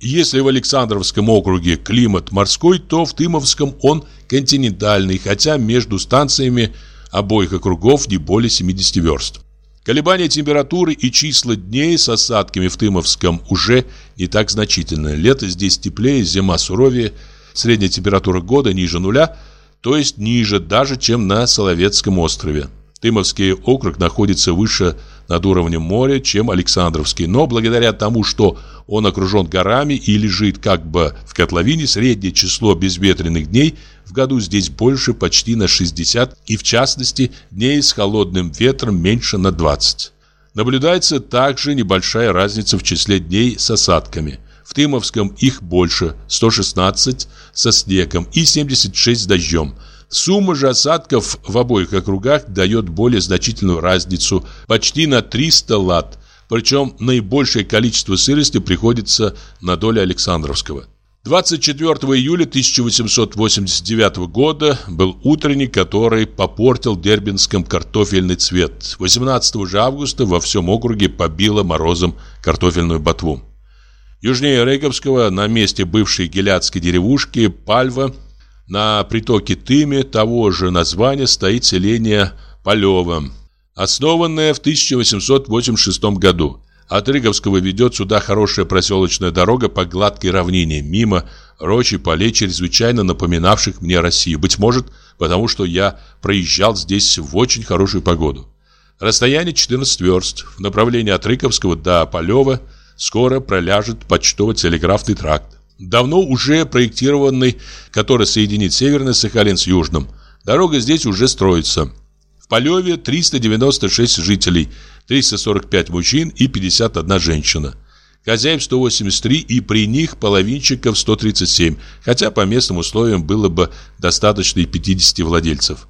Если в Александровском округе климат морской, то в Тымовском он континентальный, хотя между станциями – обоих округов не более 70 верст. Колебания температуры и числа дней с осадками в Тымовском уже не так значительны. Лето здесь теплее, зима суровее, средняя температура года ниже нуля, то есть ниже даже, чем на Соловецком острове. Тымовский округ находится выше над уровнем моря, чем Александровский, но благодаря тому, что он окружен горами и лежит как бы в котловине, среднее число безветренных дней в году здесь больше почти на 60 и в частности дней с холодным ветром меньше на 20. Наблюдается также небольшая разница в числе дней с осадками. В Тымовском их больше, 116 со снегом и 76 с дождем – Сумма же осадков в обоих округах дает более значительную разницу, почти на 300 лат, причем наибольшее количество сырости приходится на долю Александровского. 24 июля 1889 года был утренник, который попортил Дербинском картофельный цвет. 18 же августа во всем округе побило морозом картофельную ботву. Южнее Рейковского, на месте бывшей геляцкой деревушки Пальва, на притоке Тыме того же названия стоит селение Полево, основанное в 1886 году. От Рыговского ведет сюда хорошая проселочная дорога по гладкой равнине, мимо рощи полей, чрезвычайно напоминавших мне Россию. Быть может, потому что я проезжал здесь в очень хорошую погоду. Расстояние 14 верст. В направлении от Рыковского до Полева скоро проляжет почтово-телеграфный тракт давно уже проектированный, который соединит Северный Сахалин с Южным. Дорога здесь уже строится. В Полеве 396 жителей, 345 мужчин и 51 женщина. Хозяев 183 и при них половинчиков 137, хотя по местным условиям было бы достаточно и 50 владельцев.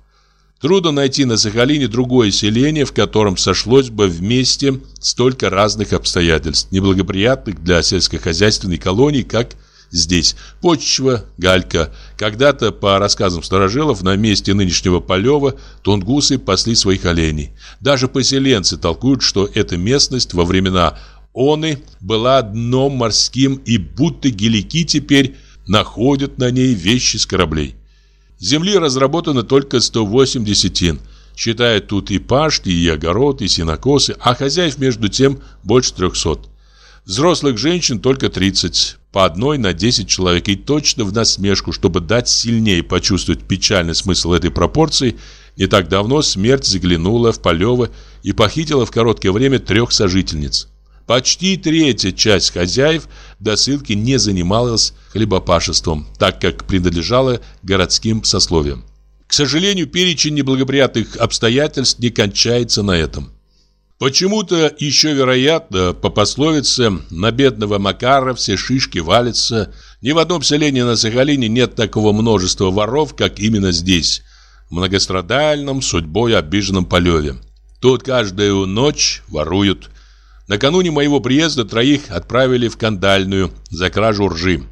Трудно найти на Сахалине другое селение, в котором сошлось бы вместе столько разных обстоятельств, неблагоприятных для сельскохозяйственной колонии, как здесь. Почва, галька. Когда-то, по рассказам старожилов, на месте нынешнего Полева тунгусы пасли своих оленей. Даже поселенцы толкуют, что эта местность во времена Оны была дном морским, и будто гелики теперь находят на ней вещи с кораблей. Земли разработано только 108 десятин, считая тут и пашни, и огород, и сенокосы, а хозяев между тем больше 300. Взрослых женщин только 30 по одной на 10 человек и точно в насмешку, чтобы дать сильнее почувствовать печальный смысл этой пропорции, не так давно смерть заглянула в Полево и похитила в короткое время трех сожительниц. Почти третья часть хозяев до ссылки не занималась хлебопашеством, так как принадлежала городским сословиям. К сожалению, перечень неблагоприятных обстоятельств не кончается на этом. Почему-то еще вероятно, по пословице «на бедного Макара все шишки валятся», ни в одном селении на Сахалине нет такого множества воров, как именно здесь, в многострадальном, судьбой обиженном Полеве. Тут каждую ночь воруют. Накануне моего приезда троих отправили в кандальную за кражу ржи.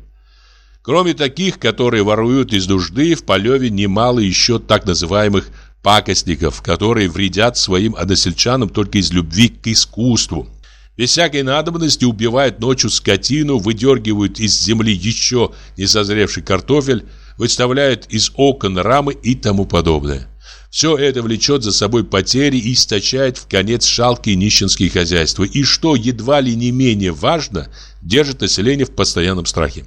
Кроме таких, которые воруют из нужды, в Полеве немало еще так называемых пакостников, которые вредят своим односельчанам только из любви к искусству. Без всякой надобности убивают ночью скотину, выдергивают из земли еще не созревший картофель, выставляют из окон рамы и тому подобное. Все это влечет за собой потери и источает в конец шалкие нищенские хозяйства. И что едва ли не менее важно, держит население в постоянном страхе.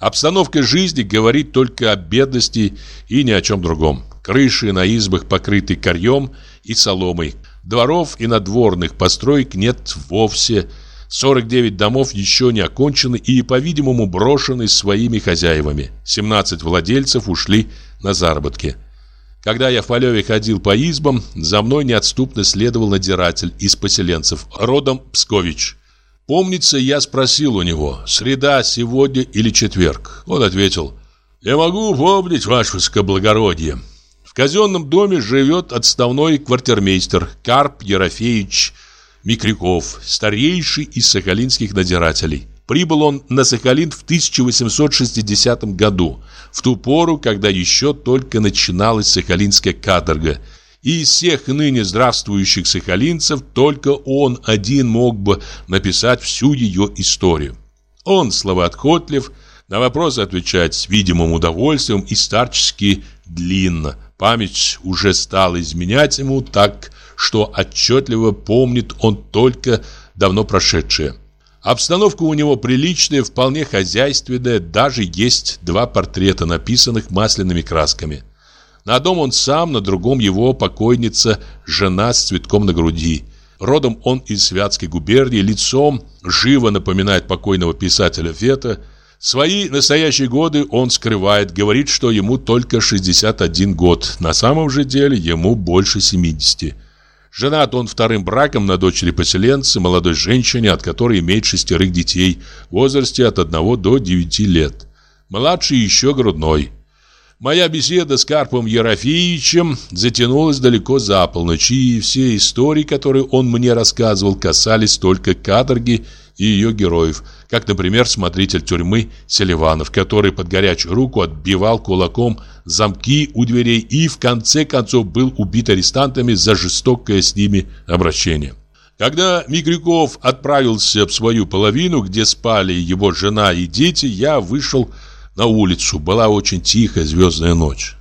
Обстановка жизни говорит только о бедности и ни о чем другом. Крыши на избах покрыты корьем и соломой. Дворов и надворных построек нет вовсе. 49 домов еще не окончены и, по-видимому, брошены своими хозяевами. 17 владельцев ушли на заработки. Когда я в Полеве ходил по избам, за мной неотступно следовал надзиратель из поселенцев, родом Пскович. Помнится, я спросил у него, среда сегодня или четверг. Он ответил, «Я могу помнить, ваше высокоблагородие». В казенном доме живет отставной квартирмейстер Карп Ерофеевич Микряков, старейший из сахалинских надзирателей. Прибыл он на Сахалин в 1860 году, в ту пору, когда еще только начиналась сахалинская каторга – и из всех ныне здравствующих сахалинцев только он один мог бы написать всю ее историю. Он словоотходлив, на вопросы отвечает с видимым удовольствием и старчески длинно. Память уже стала изменять ему так, что отчетливо помнит он только давно прошедшее. Обстановка у него приличная, вполне хозяйственная, даже есть два портрета, написанных масляными красками. На одном он сам, на другом его покойница, жена с цветком на груди. Родом он из Святской губернии, лицом живо напоминает покойного писателя Фета. Свои настоящие годы он скрывает, говорит, что ему только 61 год. На самом же деле ему больше 70. Женат он вторым браком на дочери поселенца, молодой женщине, от которой имеет шестерых детей в возрасте от 1 до 9 лет. Младший еще грудной. Моя беседа с Карпом Ерофеевичем затянулась далеко за полночь, и все истории, которые он мне рассказывал, касались только каторги и ее героев, как, например, смотритель тюрьмы Селиванов, который под горячую руку отбивал кулаком замки у дверей и в конце концов был убит арестантами за жестокое с ними обращение. Когда Микрюков отправился в свою половину, где спали его жена и дети, я вышел на улицу. Была очень тихая звездная ночь.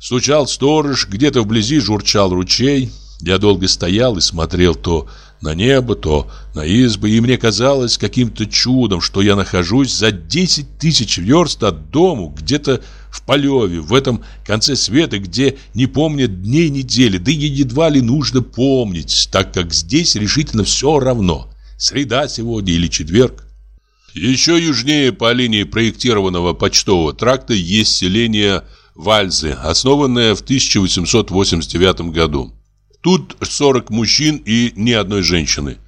Стучал сторож, где-то вблизи журчал ручей. Я долго стоял и смотрел то на небо, то на избы, и мне казалось каким-то чудом, что я нахожусь за 10 тысяч верст от дому, где-то в Полеве, в этом конце света, где не помнят дней недели, да и едва ли нужно помнить, так как здесь решительно все равно, среда сегодня или четверг. Еще южнее по линии проектированного почтового тракта есть селение Вальзы, основанное в 1889 году. Тут 40 мужчин и ни одной женщины.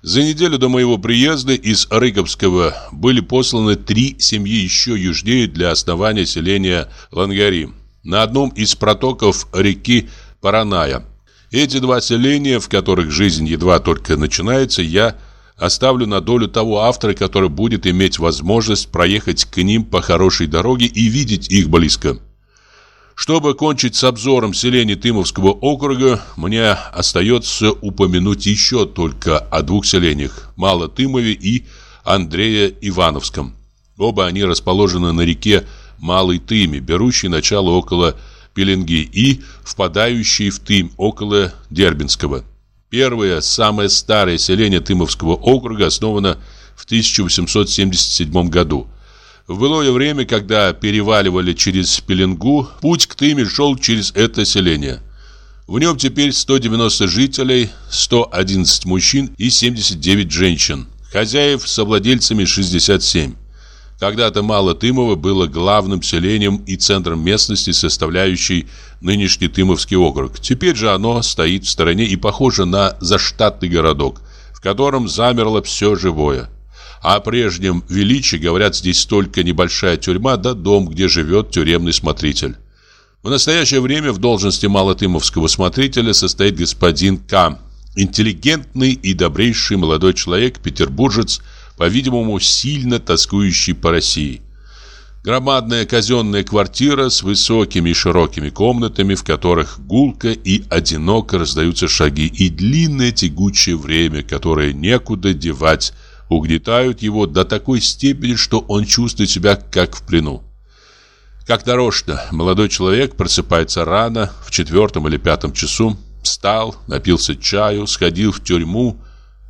За неделю до моего приезда из Рыковского были посланы три семьи еще южнее для основания селения Лангари на одном из протоков реки Параная. Эти два селения, в которых жизнь едва только начинается, я оставлю на долю того автора, который будет иметь возможность проехать к ним по хорошей дороге и видеть их близко. Чтобы кончить с обзором селений Тымовского округа, мне остается упомянуть еще только о двух селениях – Малотымове и Андрея Ивановском. Оба они расположены на реке Малой Тыме, берущей начало около Пеленги и впадающей в Тым около Дербинского. Первое, самое старое селение Тымовского округа основано в 1877 году. В былое время, когда переваливали через Пеленгу, путь к Тыме шел через это селение. В нем теперь 190 жителей, 111 мужчин и 79 женщин. Хозяев с владельцами 67. Когда-то Мало Тымово было главным селением и центром местности, составляющей нынешний Тымовский округ. Теперь же оно стоит в стороне и похоже на заштатный городок, в котором замерло все живое. О прежнем величии говорят здесь только небольшая тюрьма да дом, где живет тюремный смотритель. В настоящее время в должности малотымовского смотрителя состоит господин К. Интеллигентный и добрейший молодой человек, петербуржец – по-видимому, сильно тоскующий по России. Громадная казенная квартира с высокими и широкими комнатами, в которых гулко и одиноко раздаются шаги, и длинное тягучее время, которое некуда девать, угнетают его до такой степени, что он чувствует себя как в плену. Как нарочно, молодой человек просыпается рано, в четвертом или пятом часу, встал, напился чаю, сходил в тюрьму,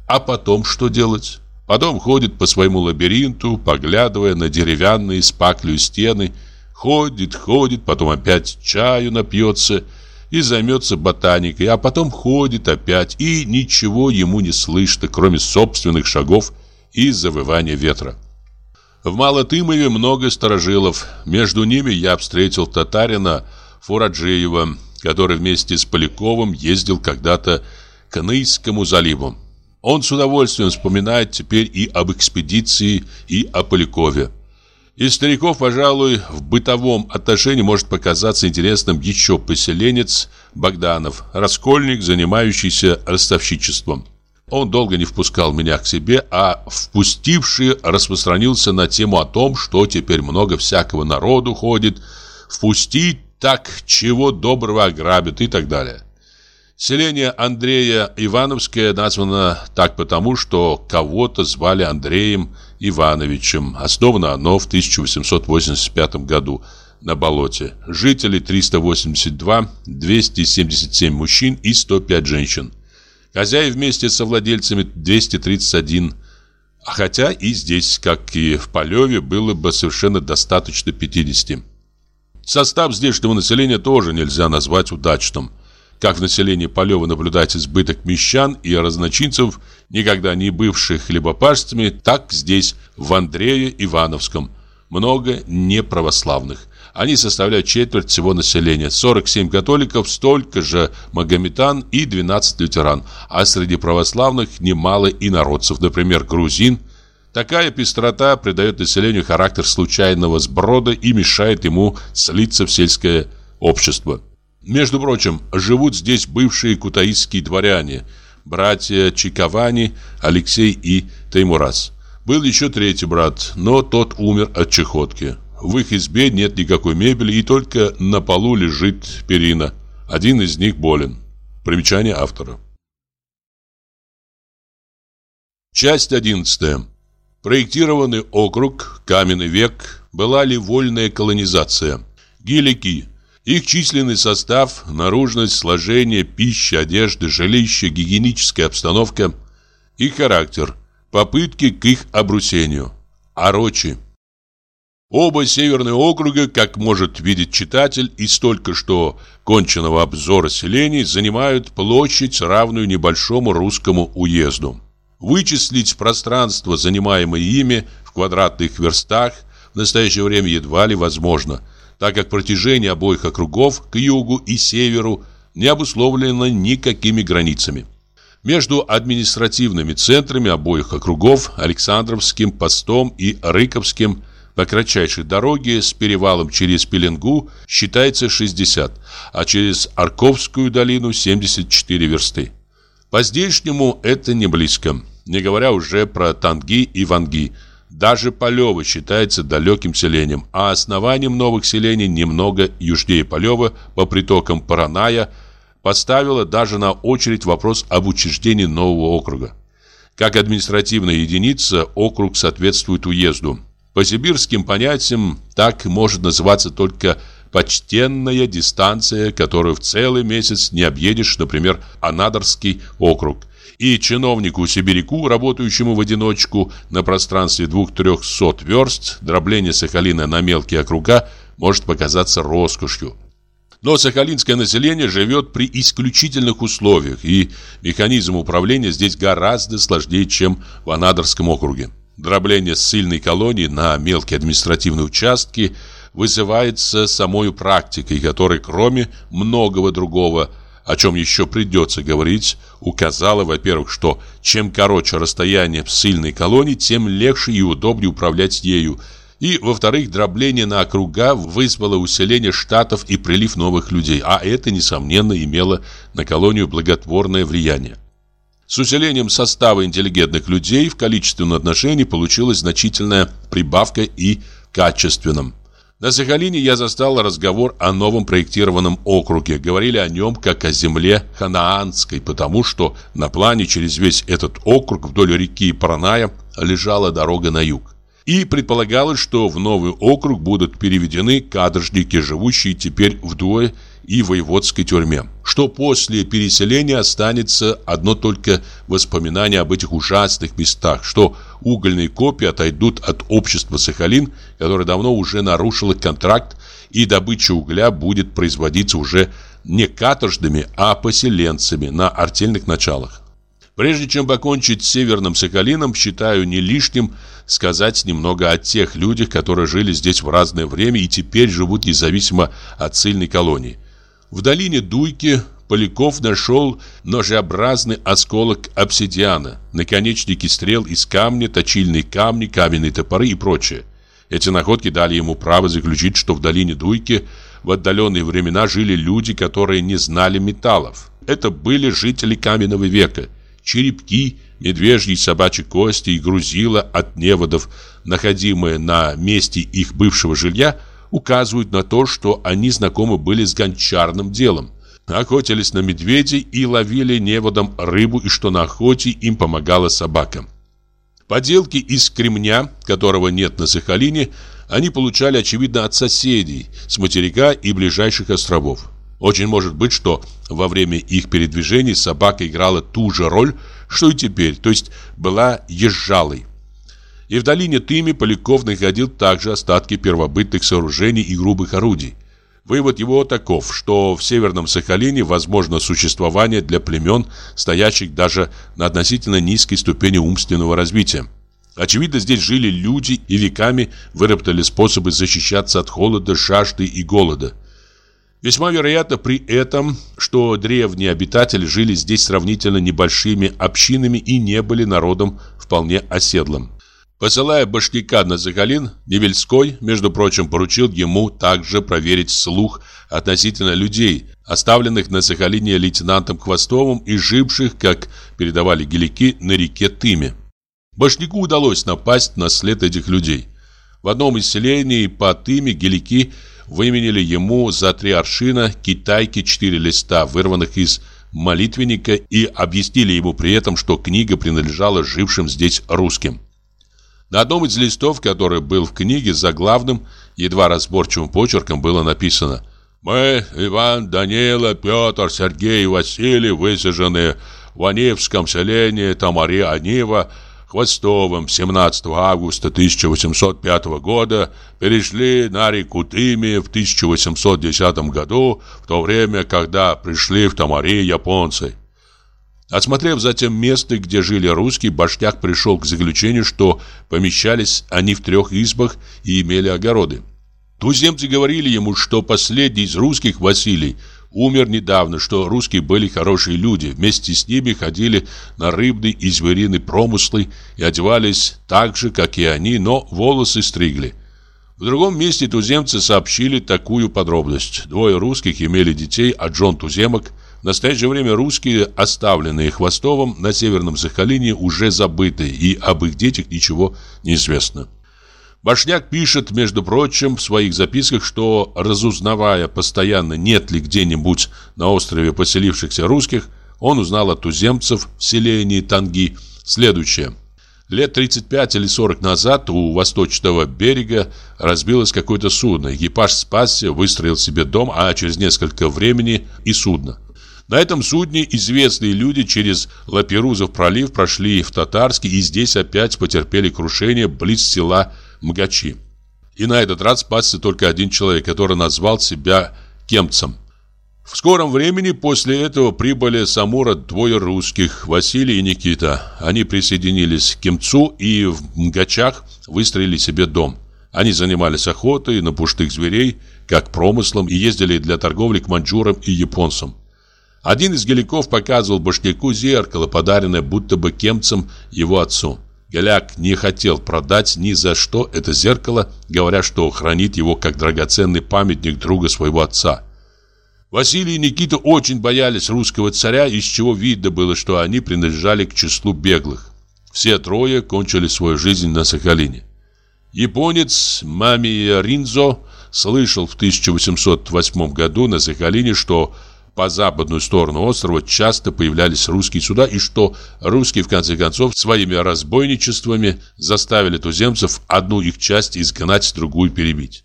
а потом что делать? Потом ходит по своему лабиринту, поглядывая на деревянные с стены. Ходит, ходит, потом опять чаю напьется и займется ботаникой, а потом ходит опять, и ничего ему не слышно, кроме собственных шагов и завывания ветра. В Малотымове много сторожилов. Между ними я встретил татарина Фураджиева, который вместе с Поляковым ездил когда-то к Нейскому заливу. Он с удовольствием вспоминает теперь и об экспедиции, и о Полякове. Из стариков, пожалуй, в бытовом отношении может показаться интересным еще поселенец Богданов, раскольник, занимающийся ростовщичеством. Он долго не впускал меня к себе, а впустивший распространился на тему о том, что теперь много всякого народу ходит, впустить так чего доброго ограбят и так далее. Селение Андрея Ивановское названо так потому, что кого-то звали Андреем Ивановичем. Основано оно в 1885 году на болоте. Жители 382, 277 мужчин и 105 женщин. Хозяев вместе со владельцами 231. А хотя и здесь, как и в Полеве, было бы совершенно достаточно 50. Состав здешнего населения тоже нельзя назвать удачным – как в населении Полева наблюдать избыток мещан и разночинцев, никогда не бывших хлебопашцами, так здесь, в Андрее Ивановском, много неправославных. Они составляют четверть всего населения. 47 католиков, столько же магометан и 12 лютеран. А среди православных немало инородцев, например, грузин. Такая пестрота придает населению характер случайного сброда и мешает ему слиться в сельское общество. Между прочим, живут здесь бывшие кутаисские дворяне, братья Чиковани, Алексей и Таймурас. Был еще третий брат, но тот умер от чехотки. В их избе нет никакой мебели и только на полу лежит перина. Один из них болен. Примечание автора. Часть одиннадцатая. Проектированный округ, каменный век, была ли вольная колонизация? Гелики – их численный состав, наружность, сложение, пища, одежда, жилище, гигиеническая обстановка, их характер, попытки к их обрусению. Орочи. Оба северные округа, как может видеть читатель, из только что конченного обзора селений занимают площадь, равную небольшому русскому уезду. Вычислить пространство, занимаемое ими, в квадратных верстах, в настоящее время едва ли возможно – так как протяжение обоих округов к югу и северу не обусловлено никакими границами. Между административными центрами обоих округов, Александровским постом и Рыковским, по кратчайшей дороге с перевалом через Пеленгу считается 60, а через Арковскую долину 74 версты. По-здешнему это не близко, не говоря уже про Танги и Ванги – даже Полево считается далеким селением, а основанием новых селений немного южнее Полева по притокам Параная поставило даже на очередь вопрос об учреждении нового округа. Как административная единица, округ соответствует уезду. По сибирским понятиям так может называться только почтенная дистанция, которую в целый месяц не объедешь, например, Анадырский округ – и чиновнику-сибиряку, работающему в одиночку на пространстве двух-трехсот верст, дробление Сахалина на мелкие округа может показаться роскошью. Но сахалинское население живет при исключительных условиях, и механизм управления здесь гораздо сложнее, чем в Анадырском округе. Дробление ссыльной колонии на мелкие административные участки вызывается самой практикой, которой, кроме многого другого, о чем еще придется говорить, указала, во-первых, что чем короче расстояние в сильной колонии, тем легче и удобнее управлять ею, и, во-вторых, дробление на округа вызвало усиление штатов и прилив новых людей, а это, несомненно, имело на колонию благотворное влияние. С усилением состава интеллигентных людей в количественном отношении получилась значительная прибавка и качественном – На Сахалине я застал разговор о новом проектированном округе. Говорили о нем как о земле ханаанской, потому что на плане через весь этот округ вдоль реки Параная лежала дорога на юг. И предполагалось, что в новый округ будут переведены каторжники, живущие теперь вдвое и воеводской тюрьме. Что после переселения останется одно только воспоминание об этих ужасных местах, что угольные копии отойдут от общества Сахалин, которое давно уже нарушило контракт, и добыча угля будет производиться уже не каторжными, а поселенцами на артельных началах. Прежде чем покончить с Северным Сахалином, считаю не лишним сказать немного о тех людях, которые жили здесь в разное время и теперь живут независимо от сильной колонии. В долине Дуйки Поляков нашел ножеобразный осколок обсидиана, наконечники стрел из камня, точильные камни, каменные топоры и прочее. Эти находки дали ему право заключить, что в долине Дуйки в отдаленные времена жили люди, которые не знали металлов. Это были жители каменного века. Черепки, медвежьи и собачьи кости и грузила от неводов, находимые на месте их бывшего жилья – указывают на то, что они знакомы были с гончарным делом. Охотились на медведей и ловили неводом рыбу, и что на охоте им помогала собака. Поделки из кремня, которого нет на Сахалине, они получали, очевидно, от соседей, с материка и ближайших островов. Очень может быть, что во время их передвижений собака играла ту же роль, что и теперь, то есть была езжалой. И в долине Тыми Поляков находил также остатки первобытных сооружений и грубых орудий. Вывод его таков, что в Северном Сахалине возможно существование для племен, стоящих даже на относительно низкой ступени умственного развития. Очевидно, здесь жили люди и веками выработали способы защищаться от холода, жажды и голода. Весьма вероятно при этом, что древние обитатели жили здесь сравнительно небольшими общинами и не были народом вполне оседлым. Посылая башняка на Сахалин, Невельской, между прочим, поручил ему также проверить слух относительно людей, оставленных на Сахалине лейтенантом Хвостовым и живших, как передавали гелики, на реке Тыме. Башняку удалось напасть на след этих людей. В одном из селений по Тыме гелики выменили ему за три аршина китайки четыре листа, вырванных из молитвенника, и объяснили ему при этом, что книга принадлежала жившим здесь русским. На одном из листов, который был в книге, за главным, едва разборчивым почерком было написано «Мы, Иван, Данила, Петр, Сергей Василий, высажены в Анивском селении Тамари-Анива, Хвостовым 17 августа 1805 года перешли на реку Тыми в 1810 году, в то время, когда пришли в Тамари японцы. Осмотрев затем место, где жили русские, Башняк пришел к заключению, что помещались они в трех избах и имели огороды. Туземцы говорили ему, что последний из русских, Василий, умер недавно, что русские были хорошие люди, вместе с ними ходили на рыбный и звериный промыслы и одевались так же, как и они, но волосы стригли. В другом месте туземцы сообщили такую подробность. Двое русских имели детей, а Джон Туземок – в настоящее время русские, оставленные Хвостовым на Северном Сахалине, уже забыты, и об их детях ничего не известно. Башняк пишет, между прочим, в своих записках, что, разузнавая постоянно, нет ли где-нибудь на острове поселившихся русских, он узнал от туземцев в селении Танги следующее. Лет 35 или 40 назад у восточного берега разбилось какое-то судно. Экипаж спасся, выстроил себе дом, а через несколько времени и судно. На этом судне известные люди через Лаперузов пролив прошли в Татарский и здесь опять потерпели крушение близ села Мгачи. И на этот раз спасся только один человек, который назвал себя кемцем. В скором времени после этого прибыли с Амура двое русских, Василий и Никита. Они присоединились к Кемцу и в Мгачах выстроили себе дом. Они занимались охотой на пуштых зверей, как промыслом, и ездили для торговли к маньчжурам и японцам. Один из геликов показывал башняку зеркало, подаренное будто бы кемцем его отцу. Голяк не хотел продать ни за что это зеркало, говоря, что хранит его как драгоценный памятник друга своего отца. Василий и Никита очень боялись русского царя, из чего видно было, что они принадлежали к числу беглых. Все трое кончили свою жизнь на Сахалине. Японец Мами Ринзо слышал в 1808 году на Сахалине, что по западную сторону острова часто появлялись русские суда и что русские в конце концов своими разбойничествами заставили туземцев одну их часть изгнать, другую перебить.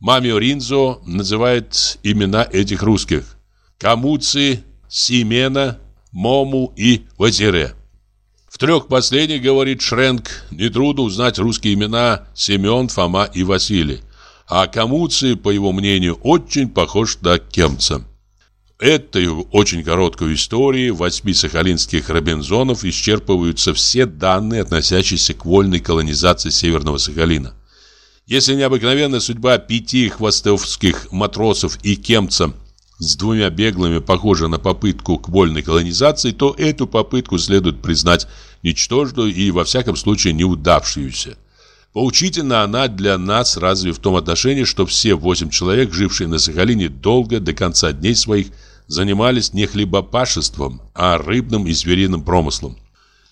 Мамио Ринзо называет имена этих русских – Камуци, Симена, Мому и Вазире. В трех последних, говорит Шренк, нетрудно узнать русские имена Семен, Фома и Василий. А Камуци, по его мнению, очень похож на Кемца. Этой очень короткой истории восьми сахалинских Робинзонов исчерпываются все данные, относящиеся к вольной колонизации Северного Сахалина. Если необыкновенная судьба пяти хвостовских матросов и кемца с двумя беглыми похожа на попытку к вольной колонизации, то эту попытку следует признать ничтожную и, во всяком случае, неудавшуюся. Поучительна она для нас разве в том отношении, что все восемь человек, жившие на Сахалине долго, до конца дней своих, занимались не хлебопашеством, а рыбным и звериным промыслом.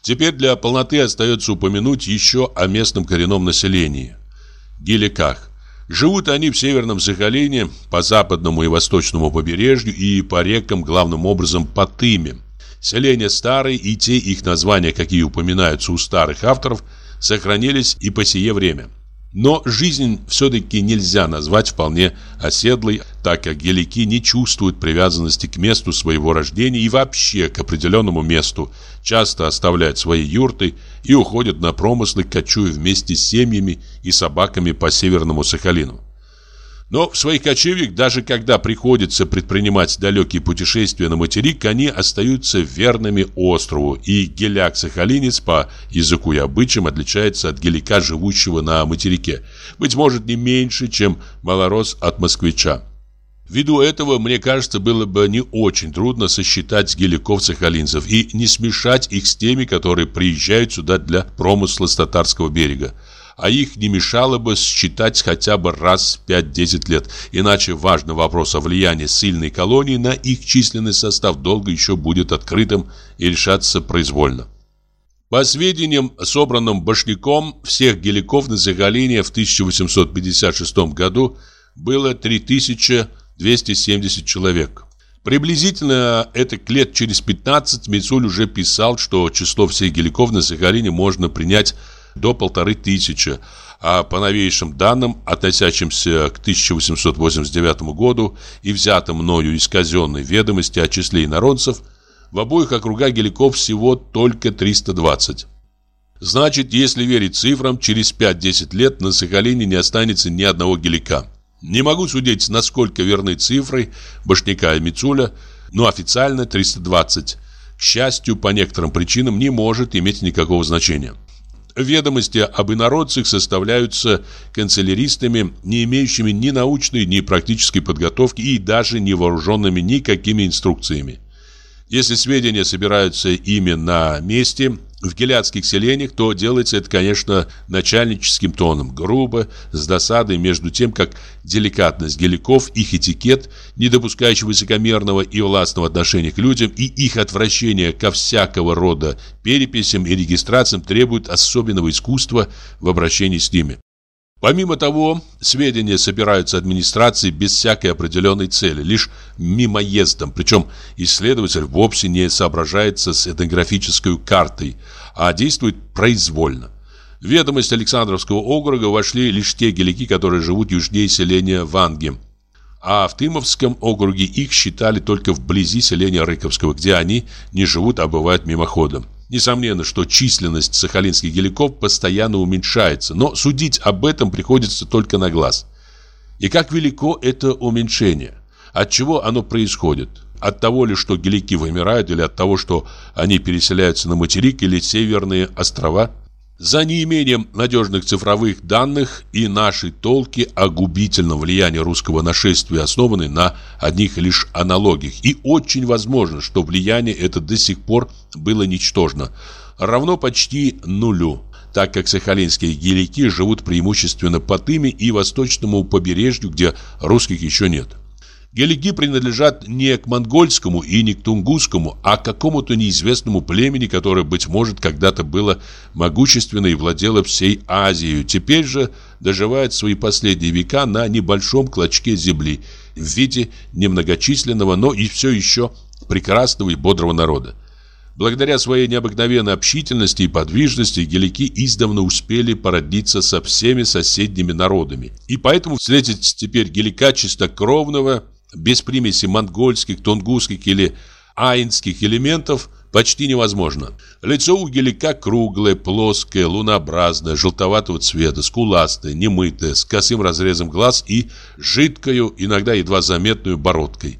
Теперь для полноты остается упомянуть еще о местном коренном населении – геликах. Живут они в Северном Сахалине, по западному и восточному побережью и по рекам, главным образом по Тыме. Селения старые и те их названия, какие упоминаются у старых авторов, сохранились и по сие время. Но жизнь все-таки нельзя назвать вполне оседлой, так как гелики не чувствуют привязанности к месту своего рождения и вообще к определенному месту, часто оставляют свои юрты и уходят на промыслы, кочуя вместе с семьями и собаками по Северному Сахалину. Но в своих кочевьях, даже когда приходится предпринимать далекие путешествия на материк, они остаются верными острову, и геляк-сахалинец по языку и обычаям отличается от гелика, живущего на материке, быть может не меньше, чем малорос от москвича. Ввиду этого, мне кажется, было бы не очень трудно сосчитать геликов-сахалинцев и не смешать их с теми, которые приезжают сюда для промысла с татарского берега а их не мешало бы считать хотя бы раз в 5-10 лет. Иначе важный вопрос о влиянии сильной колонии на их численный состав долго еще будет открытым и решаться произвольно. По сведениям, собранным Башняком, всех геликов на Сахалине в 1856 году было 3270 человек. Приблизительно это лет через 15 Мицуль уже писал, что число всех геликов на Сахалине можно принять до полторы тысячи, а по новейшим данным, относящимся к 1889 году и взятым мною из казенной ведомости о числе инородцев, в обоих округах геликов всего только 320. Значит, если верить цифрам, через 5-10 лет на Сахалине не останется ни одного гелика. Не могу судить, насколько верны цифры Башняка и Мицуля, но официально 320. К счастью, по некоторым причинам не может иметь никакого значения. Ведомости об инородцах составляются канцеляристами, не имеющими ни научной, ни практической подготовки и даже не вооруженными никакими инструкциями. Если сведения собираются ими на месте, в гелядских селениях, то делается это, конечно, начальническим тоном, грубо, с досадой, между тем, как деликатность геликов, их этикет, не допускающий высокомерного и властного отношения к людям и их отвращение ко всякого рода переписям и регистрациям требуют особенного искусства в обращении с ними. Помимо того, сведения собираются администрацией без всякой определенной цели, лишь мимоездом, причем исследователь вовсе не соображается с этнографической картой, а действует произвольно. В ведомость Александровского округа вошли лишь те гелики, которые живут южнее селения Ванги, а в Тымовском округе их считали только вблизи селения Рыковского, где они не живут, а бывают мимоходом. Несомненно, что численность сахалинских геликов постоянно уменьшается, но судить об этом приходится только на глаз. И как велико это уменьшение? От чего оно происходит? От того ли, что гелики вымирают, или от того, что они переселяются на материк или северные острова? За неимением надежных цифровых данных и наши толки о губительном влиянии русского нашествия основаны на одних лишь аналогиях. И очень возможно, что влияние это до сих пор было ничтожно, равно почти нулю, так как сахалинские гелики живут преимущественно по Тыме и восточному побережью, где русских еще нет. Гелики принадлежат не к монгольскому и не к тунгусскому, а к какому-то неизвестному племени, которое, быть может, когда-то было могущественно и владело всей Азией. Теперь же доживает свои последние века на небольшом клочке земли в виде немногочисленного, но и все еще прекрасного и бодрого народа. Благодаря своей необыкновенной общительности и подвижности гелики издавна успели породниться со всеми соседними народами. И поэтому встретить теперь гелика чистокровного – без примеси монгольских, тунгусских или аинских элементов почти невозможно. Лицо у гелика круглое, плоское, лунообразное, желтоватого цвета, скуластое, немытое, с косым разрезом глаз и жидкою, иногда едва заметную бородкой.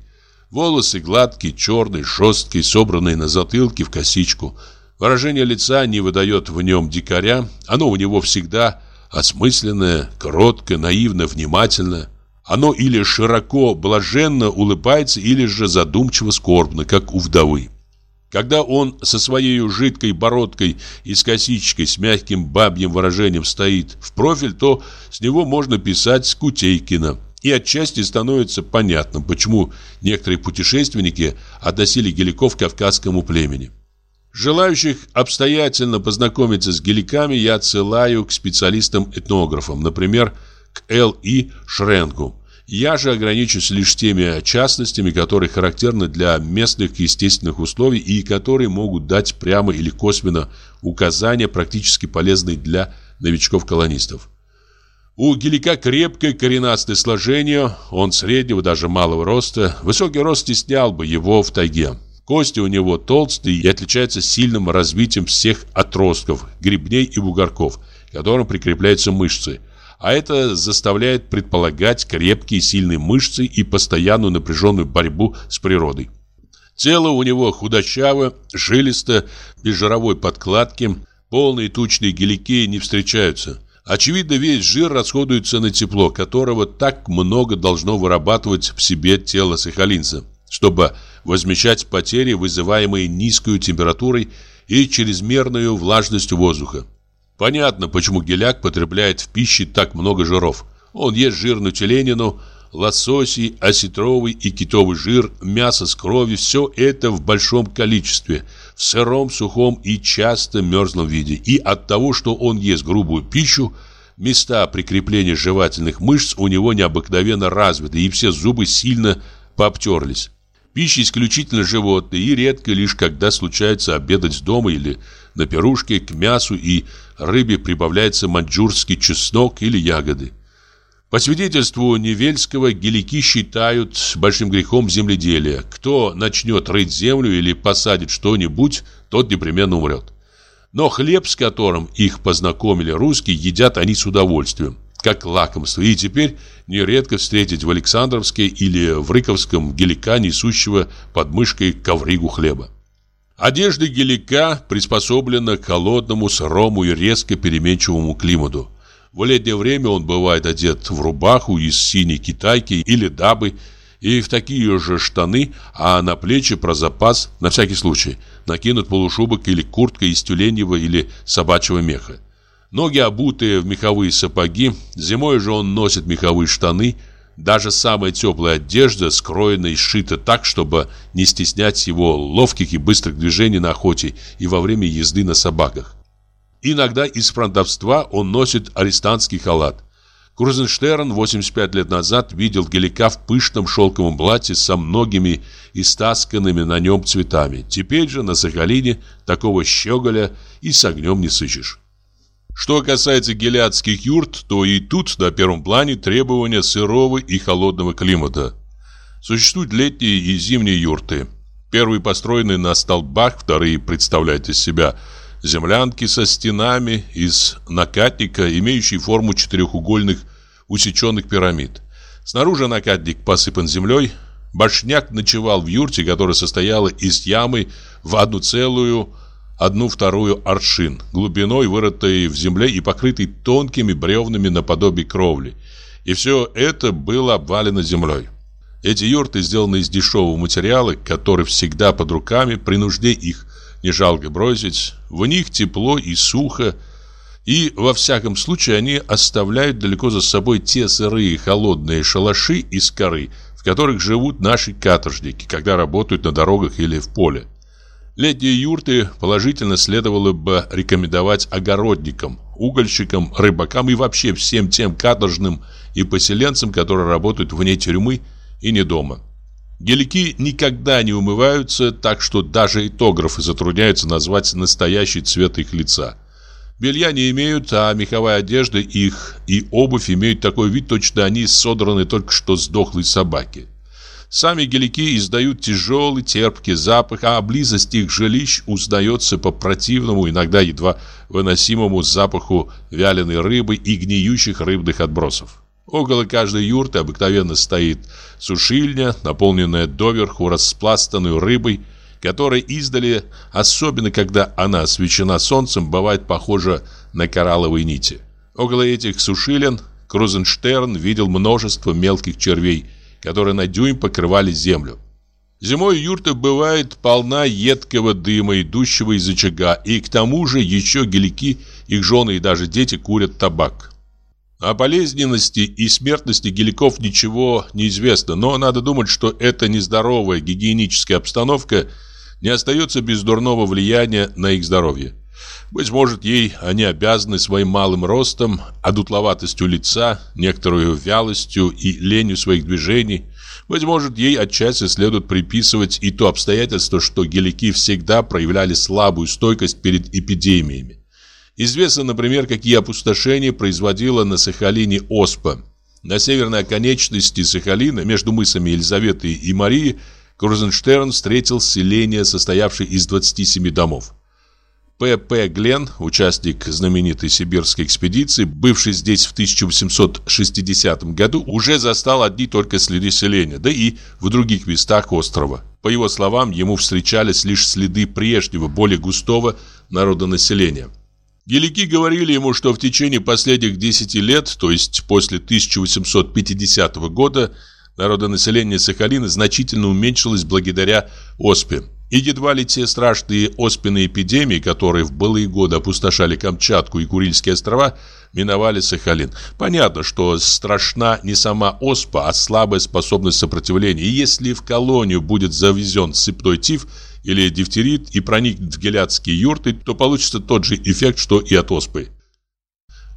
Волосы гладкие, черные, жесткие, собранные на затылке в косичку. Выражение лица не выдает в нем дикаря, оно у него всегда осмысленное, короткое, наивно, внимательное. Оно или широко, блаженно улыбается, или же задумчиво скорбно, как у вдовы. Когда он со своей жидкой бородкой и с косичкой с мягким бабьим выражением стоит в профиль, то с него можно писать Скутейкина. И отчасти становится понятно, почему некоторые путешественники относили геликов к кавказскому племени. Желающих обстоятельно познакомиться с геликами я отсылаю к специалистам-этнографам, например, к Л.И. Шренгу. Я же ограничусь лишь теми частностями, которые характерны для местных естественных условий и которые могут дать прямо или косвенно указания, практически полезные для новичков-колонистов. У гелика крепкое коренастое сложение, он среднего, даже малого роста. Высокий рост стеснял бы его в тайге. Кости у него толстые и отличаются сильным развитием всех отростков, гребней и бугорков, к которым прикрепляются мышцы – а это заставляет предполагать крепкие сильные мышцы и постоянную напряженную борьбу с природой. Тело у него худощаво, жилисто, без жировой подкладки, полные тучные гелики не встречаются. Очевидно, весь жир расходуется на тепло, которого так много должно вырабатывать в себе тело сахалинца, чтобы возмещать потери, вызываемые низкой температурой и чрезмерной влажностью воздуха. Понятно, почему геляк потребляет в пище так много жиров. Он ест жирную теленину, лососи, осетровый и китовый жир, мясо с кровью – все это в большом количестве, в сыром, сухом и часто мерзлом виде. И от того, что он ест грубую пищу, места прикрепления жевательных мышц у него необыкновенно развиты, и все зубы сильно пообтерлись. Пища исключительно животная, и редко лишь когда случается обедать дома или на пирушке к мясу и рыбе прибавляется маньчжурский чеснок или ягоды. По свидетельству Невельского, гелики считают большим грехом земледелия. Кто начнет рыть землю или посадит что-нибудь, тот непременно умрет. Но хлеб, с которым их познакомили русские, едят они с удовольствием, как лакомство. И теперь нередко встретить в Александровске или в Рыковском гелика, несущего под мышкой ковригу хлеба. Одежда гелика приспособлена к холодному, сырому и резко переменчивому климату. В летнее время он бывает одет в рубаху из синей китайки или дабы и в такие же штаны, а на плечи про запас, на всякий случай, накинут полушубок или куртка из тюленевого или собачьего меха. Ноги обутые в меховые сапоги, зимой же он носит меховые штаны – даже самая теплая одежда скроена и сшита так, чтобы не стеснять его ловких и быстрых движений на охоте и во время езды на собаках. Иногда из фронтовства он носит арестантский халат. Крузенштерн 85 лет назад видел Гелика в пышном шелковом платье со многими истасканными на нем цветами. Теперь же на Сахалине такого щеголя и с огнем не сыщешь. Что касается гелиадских юрт, то и тут на первом плане требования сырого и холодного климата. Существуют летние и зимние юрты. Первые построены на столбах, вторые представляют из себя землянки со стенами из накатника, имеющие форму четырехугольных усеченных пирамид. Снаружи накатник посыпан землей. Башняк ночевал в юрте, которая состояла из ямы в одну целую одну-вторую аршин, глубиной вырытой в земле и покрытой тонкими бревнами наподобие кровли. И все это было обвалено землей. Эти юрты сделаны из дешевого материала, который всегда под руками, при нужде их не жалко бросить. В них тепло и сухо, и во всяком случае они оставляют далеко за собой те сырые холодные шалаши из коры, которых живут наши каторжники, когда работают на дорогах или в поле. Летние юрты положительно следовало бы рекомендовать огородникам, угольщикам, рыбакам и вообще всем тем каторжным и поселенцам, которые работают вне тюрьмы и не дома. Гелики никогда не умываются, так что даже этографы затрудняются назвать настоящий цвет их лица. Белья не имеют, а меховая одежда их и обувь имеют такой вид, точно они содраны только что с дохлой собаки. Сами гелики издают тяжелый терпкий запах, а близость их жилищ узнается по противному, иногда едва выносимому запаху вяленой рыбы и гниющих рыбных отбросов. Около каждой юрты обыкновенно стоит сушильня, наполненная доверху распластанной рыбой, которая издали, особенно когда она освещена солнцем, бывает похожа на коралловые нити. Около этих сушилен Крузенштерн видел множество мелких червей, которые на дюйм покрывали землю. Зимой юрта бывает полна едкого дыма, идущего из очага, и к тому же еще гелики, их жены и даже дети курят табак. О болезненности и смертности геликов ничего не известно, но надо думать, что эта нездоровая гигиеническая обстановка не остается без дурного влияния на их здоровье. Быть может, ей они обязаны своим малым ростом, одутловатостью лица, некоторую вялостью и ленью своих движений. Быть может, ей отчасти следует приписывать и то обстоятельство, что гелики всегда проявляли слабую стойкость перед эпидемиями. Известно, например, какие опустошения производила на Сахалине оспа. На северной оконечности Сахалина, между мысами Елизаветы и Марии, Крузенштерн встретил селение, состоявшее из 27 домов. П.П. Глен, участник знаменитой сибирской экспедиции, бывший здесь в 1860 году, уже застал одни только следы селения, да и в других местах острова. По его словам, ему встречались лишь следы прежнего, более густого народонаселения. Гелики говорили ему, что в течение последних 10 лет, то есть после 1850 года, народонаселение Сахалина значительно уменьшилось благодаря оспе. И едва ли те страшные оспенные эпидемии, которые в былые годы опустошали Камчатку и Курильские острова, миновали Сахалин. Понятно, что страшна не сама оспа, а слабая способность сопротивления. И если в колонию будет завезен сыпной тиф – или дифтерит и проникнет в геляцкие юрты, то получится тот же эффект, что и от оспы.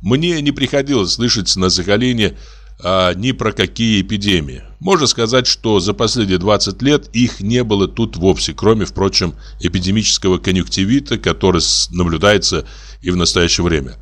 Мне не приходилось слышать на Сахалине а, ни про какие эпидемии. Можно сказать, что за последние 20 лет их не было тут вовсе, кроме, впрочем, эпидемического конъюнктивита, который наблюдается и в настоящее время.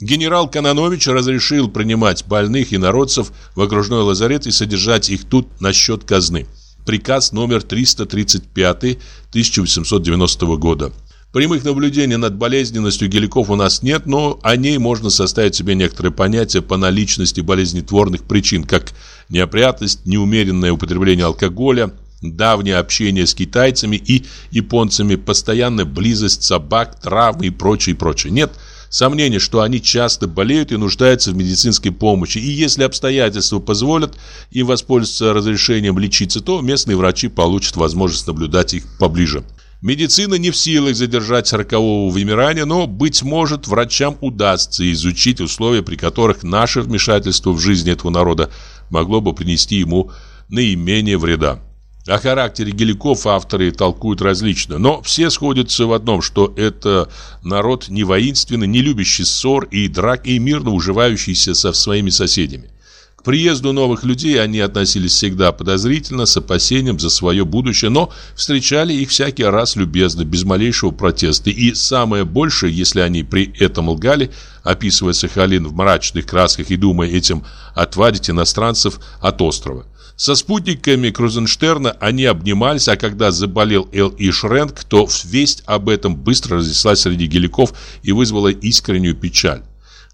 Генерал Кананович разрешил принимать больных и народцев в окружной лазарет и содержать их тут на счет казны приказ номер 335 1890 года. Прямых наблюдений над болезненностью геликов у нас нет, но о ней можно составить себе некоторые понятия по наличности болезнетворных причин, как неопрятность, неумеренное употребление алкоголя, давнее общение с китайцами и японцами, постоянная близость собак, травмы и прочее, прочее. Нет – Сомнение, что они часто болеют и нуждаются в медицинской помощи, и если обстоятельства позволят им воспользоваться разрешением лечиться, то местные врачи получат возможность наблюдать их поближе. Медицина не в силах задержать рокового вымирания, но, быть может, врачам удастся изучить условия, при которых наше вмешательство в жизнь этого народа могло бы принести ему наименее вреда. О характере геликов авторы толкуют различно, но все сходятся в одном, что это народ не воинственный, не любящий ссор и драк, и мирно уживающийся со своими соседями. К приезду новых людей они относились всегда подозрительно, с опасением за свое будущее, но встречали их всякий раз любезно, без малейшего протеста. И самое большее, если они при этом лгали, описывая Сахалин в мрачных красках и думая этим отвадить иностранцев от острова – со спутниками Крузенштерна они обнимались, а когда заболел Эл и Шренк, то весть об этом быстро разнеслась среди геликов и вызвала искреннюю печаль.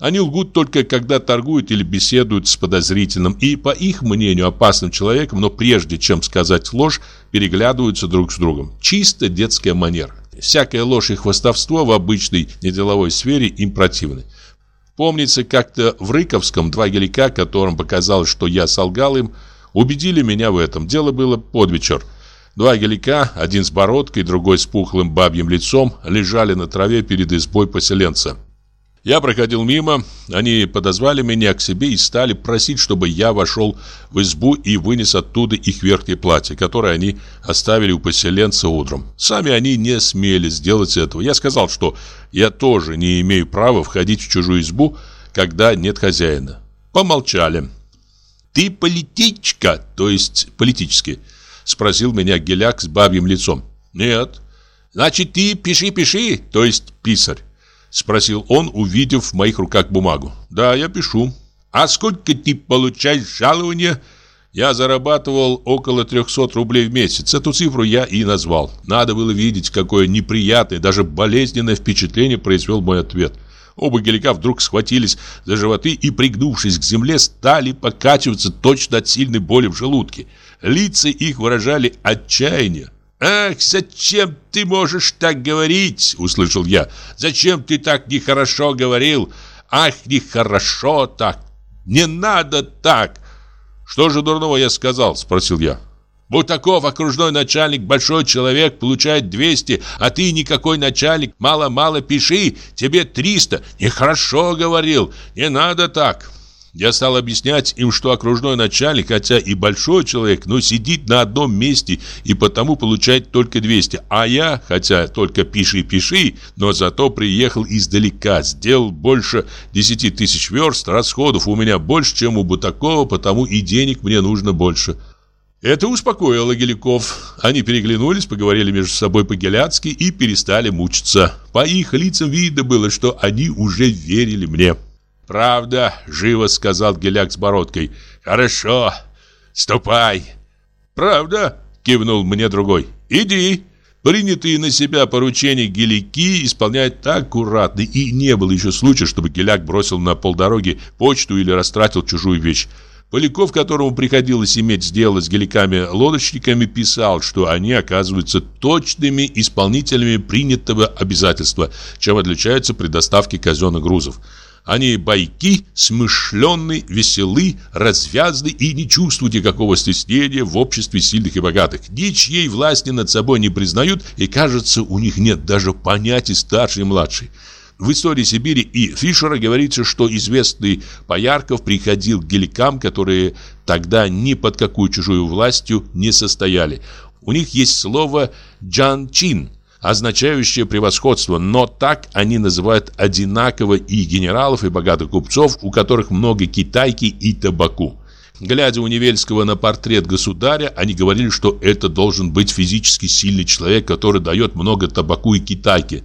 Они лгут только когда торгуют или беседуют с подозрительным и, по их мнению, опасным человеком, но прежде чем сказать ложь, переглядываются друг с другом. Чисто детская манера. Всякая ложь и хвастовство в обычной неделовой сфере им противны. Помнится, как-то в Рыковском два гелика, которым показалось, что я солгал им, убедили меня в этом. Дело было под вечер. Два гелика, один с бородкой, другой с пухлым бабьим лицом, лежали на траве перед избой поселенца. Я проходил мимо, они подозвали меня к себе и стали просить, чтобы я вошел в избу и вынес оттуда их верхнее платье, которое они оставили у поселенца утром. Сами они не смели сделать этого. Я сказал, что я тоже не имею права входить в чужую избу, когда нет хозяина. Помолчали. «Ты политичка, то есть политический?» Спросил меня Геляк с бабьим лицом. «Нет». «Значит, ты пиши-пиши, то есть писарь?» Спросил он, увидев в моих руках бумагу. Да, я пишу. А сколько ты получаешь жалования? Я зарабатывал около 300 рублей в месяц. Эту цифру я и назвал. Надо было видеть, какое неприятное, даже болезненное впечатление произвел мой ответ. Оба гелика вдруг схватились за животы и, пригнувшись к земле, стали покачиваться точно от сильной боли в желудке. Лица их выражали отчаяние. «Ах, зачем ты можешь так говорить?» — услышал я. «Зачем ты так нехорошо говорил? Ах, нехорошо так! Не надо так!» «Что же дурного я сказал?» — спросил я. Бутаков, окружной начальник, большой человек, получает 200, а ты никакой начальник, мало-мало пиши, тебе 300. Нехорошо говорил, не надо так. Я стал объяснять им, что окружной начальник, хотя и большой человек, но сидит на одном месте и потому получает только 200. А я, хотя только пиши-пиши, но зато приехал издалека, сделал больше 10 тысяч верст, расходов у меня больше, чем у Бутакова, потому и денег мне нужно больше. Это успокоило Геликов. Они переглянулись, поговорили между собой по-геляцки и перестали мучиться. По их лицам видно было, что они уже верили мне. «Правда», — живо сказал Геляк с бородкой. «Хорошо, ступай». «Правда?» — кивнул мне другой. «Иди». Принятые на себя поручения гелики исполняют так аккуратно, и не было еще случая, чтобы геляк бросил на полдороги почту или растратил чужую вещь. Поляков, которому приходилось иметь дело с геликами-лодочниками, писал, что они оказываются точными исполнителями принятого обязательства, чем отличаются при доставке казенных грузов. Они байки, смышленны, веселы, развязны и не чувствуют никакого стеснения в обществе сильных и богатых. Ничьей власти над собой не признают, и, кажется, у них нет даже понятий старший и младший. В истории Сибири и Фишера говорится, что известный Поярков приходил к геликам, которые тогда ни под какую чужую властью не состояли. У них есть слово «джан чин», означающее превосходство, но так они называют одинаково и генералов, и богатых купцов, у которых много китайки и табаку. Глядя у Невельского на портрет государя, они говорили, что это должен быть физически сильный человек, который дает много табаку и китайки.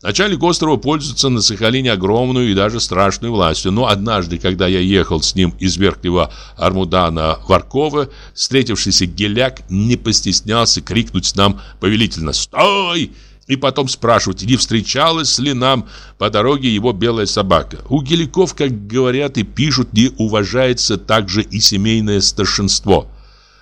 Начальник острова пользуется на Сахалине огромную и даже страшную властью, но однажды, когда я ехал с ним из Верхнего Армудана в Арково, встретившийся геляк не постеснялся крикнуть нам повелительно «Стой!» и потом спрашивать, не встречалась ли нам по дороге его белая собака. У геликов, как говорят и пишут, не уважается также и семейное старшинство –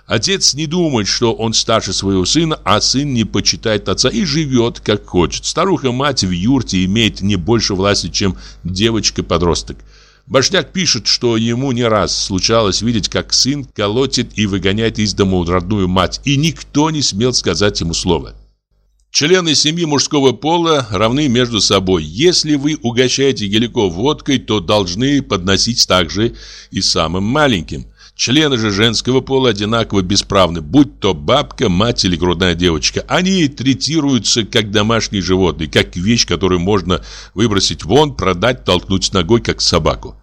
Отец не думает, что он старше своего сына, а сын не почитает отца и живет, как хочет. Старуха-мать в юрте имеет не больше власти, чем девочка-подросток. Башняк пишет, что ему не раз случалось видеть, как сын колотит и выгоняет из дома родную мать, и никто не смел сказать ему слова. Члены семьи мужского пола равны между собой. Если вы угощаете геликов водкой, то должны подносить также и самым маленьким – Члены же женского пола одинаково бесправны, будь то бабка, мать или грудная девочка. Они третируются как домашние животные, как вещь, которую можно выбросить вон, продать, толкнуть ногой, как собаку.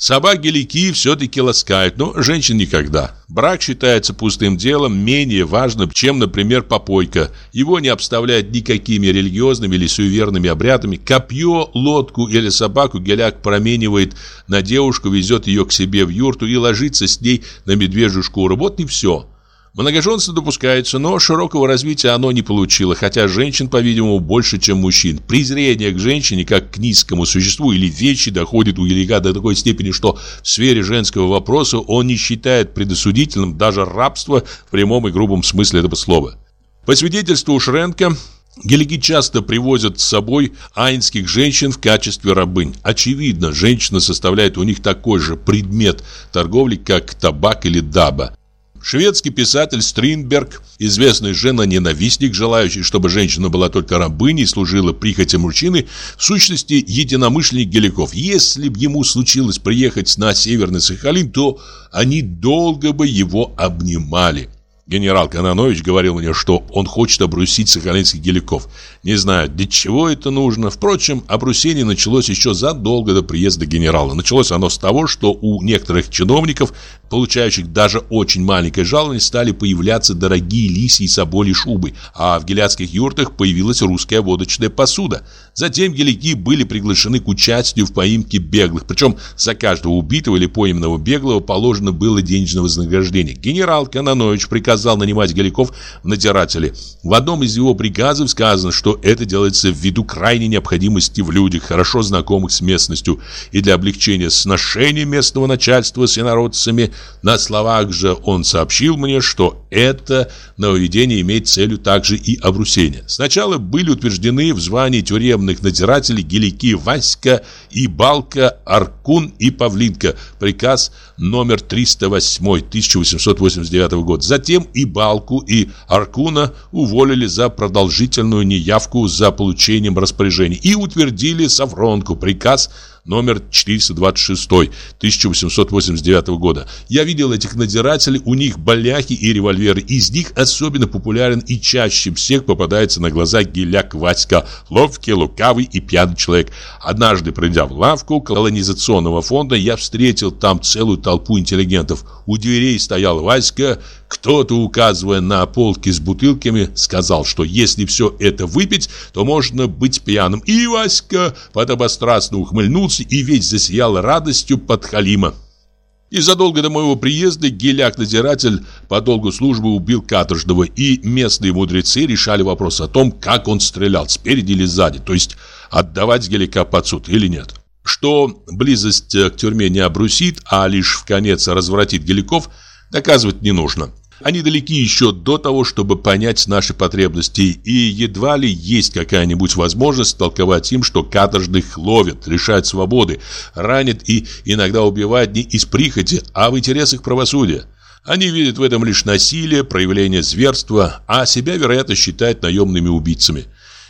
Собаки-лики все-таки ласкают, но женщин никогда. Брак считается пустым делом, менее важным, чем, например, попойка. Его не обставляют никакими религиозными или суеверными обрядами. Копье, лодку или собаку геляк променивает на девушку, везет ее к себе в юрту и ложится с ней на медвежью шкуру. Вот и все. Многоженство допускается, но широкого развития оно не получило, хотя женщин, по-видимому, больше, чем мужчин. Презрение к женщине, как к низкому существу или вещи, доходит у Елига до такой степени, что в сфере женского вопроса он не считает предосудительным даже рабство в прямом и грубом смысле этого слова. По свидетельству Шренка, Гелики часто привозят с собой айнских женщин в качестве рабынь. Очевидно, женщина составляет у них такой же предмет торговли, как табак или даба. Шведский писатель Стринберг, известный жена-ненавистник, желающий, чтобы женщина была только рабыней и служила прихотям мужчины, в сущности, единомышленник Геликов. Если бы ему случилось приехать на Северный Сахалин, то они долго бы его обнимали. Генерал Кононович говорил мне, что он хочет обрусить сахалинских геликов. Не знаю, для чего это нужно. Впрочем, обрусение началось еще задолго до приезда генерала. Началось оно с того, что у некоторых чиновников, получающих даже очень маленькое жалование, стали появляться дорогие лисьи и соболи шубы, а в геляцких юртах появилась русская водочная посуда. Затем гелики были приглашены к участию в поимке беглых, причем за каждого убитого или пойманного беглого положено было денежное вознаграждение. Генерал Кононович приказал приказал нанимать Голиков в надзиратели. В одном из его приказов сказано, что это делается ввиду крайней необходимости в людях, хорошо знакомых с местностью, и для облегчения сношения местного начальства с инородцами. На словах же он сообщил мне, что это нововведение имеет целью также и обрусение. Сначала были утверждены в звании тюремных надзирателей Гелики Васька и Балка, Аркун и Павлинка. Приказ номер 308 1889 год. Затем и Балку, и Аркуна уволили за продолжительную неявку за получением распоряжений и утвердили Савронку приказ номер 426 1889 года. Я видел этих надзирателей, у них баляхи и револьверы. Из них особенно популярен и чаще всех попадается на глаза геляк Васька, ловкий, лукавый и пьяный человек. Однажды, пройдя в лавку колонизационного фонда, я встретил там целую толпу интеллигентов. У дверей стоял Васька, кто-то, указывая на полки с бутылками, сказал, что если все это выпить, то можно быть пьяным. И Васька подобострастно ухмыльнулся и весь засиял радостью под Халима. И задолго до моего приезда геляк-надзиратель по долгу службы убил каторжного, и местные мудрецы решали вопрос о том, как он стрелял, спереди или сзади, то есть отдавать геляка под суд или нет. Что близость к тюрьме не обрусит, а лишь в конец развратит геликов, доказывать не нужно. Они далеки еще до того, чтобы понять наши потребности, и едва ли есть какая-нибудь возможность толковать им, что каторжных ловят, лишают свободы, ранят и иногда убивают не из прихоти, а в интересах правосудия. Они видят в этом лишь насилие, проявление зверства, а себя, вероятно, считают наемными убийцами.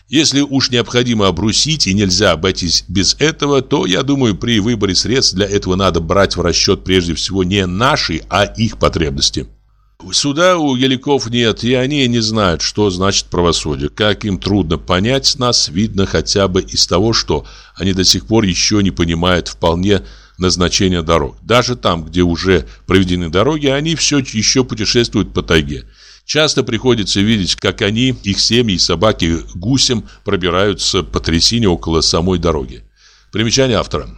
Если уж необходимо обрусить и нельзя обойтись без этого, то, я думаю, при выборе средств для этого надо брать в расчет прежде всего не наши, а их потребности. Суда у Еликов нет, и они не знают, что значит правосудие. Как им трудно понять нас, видно хотя бы из того, что они до сих пор еще не понимают вполне назначения дорог. Даже там, где уже проведены дороги, они все еще путешествуют по тайге. Часто приходится видеть, как они, их семьи и собаки гусем пробираются по трясине около самой дороги. Примечание автора.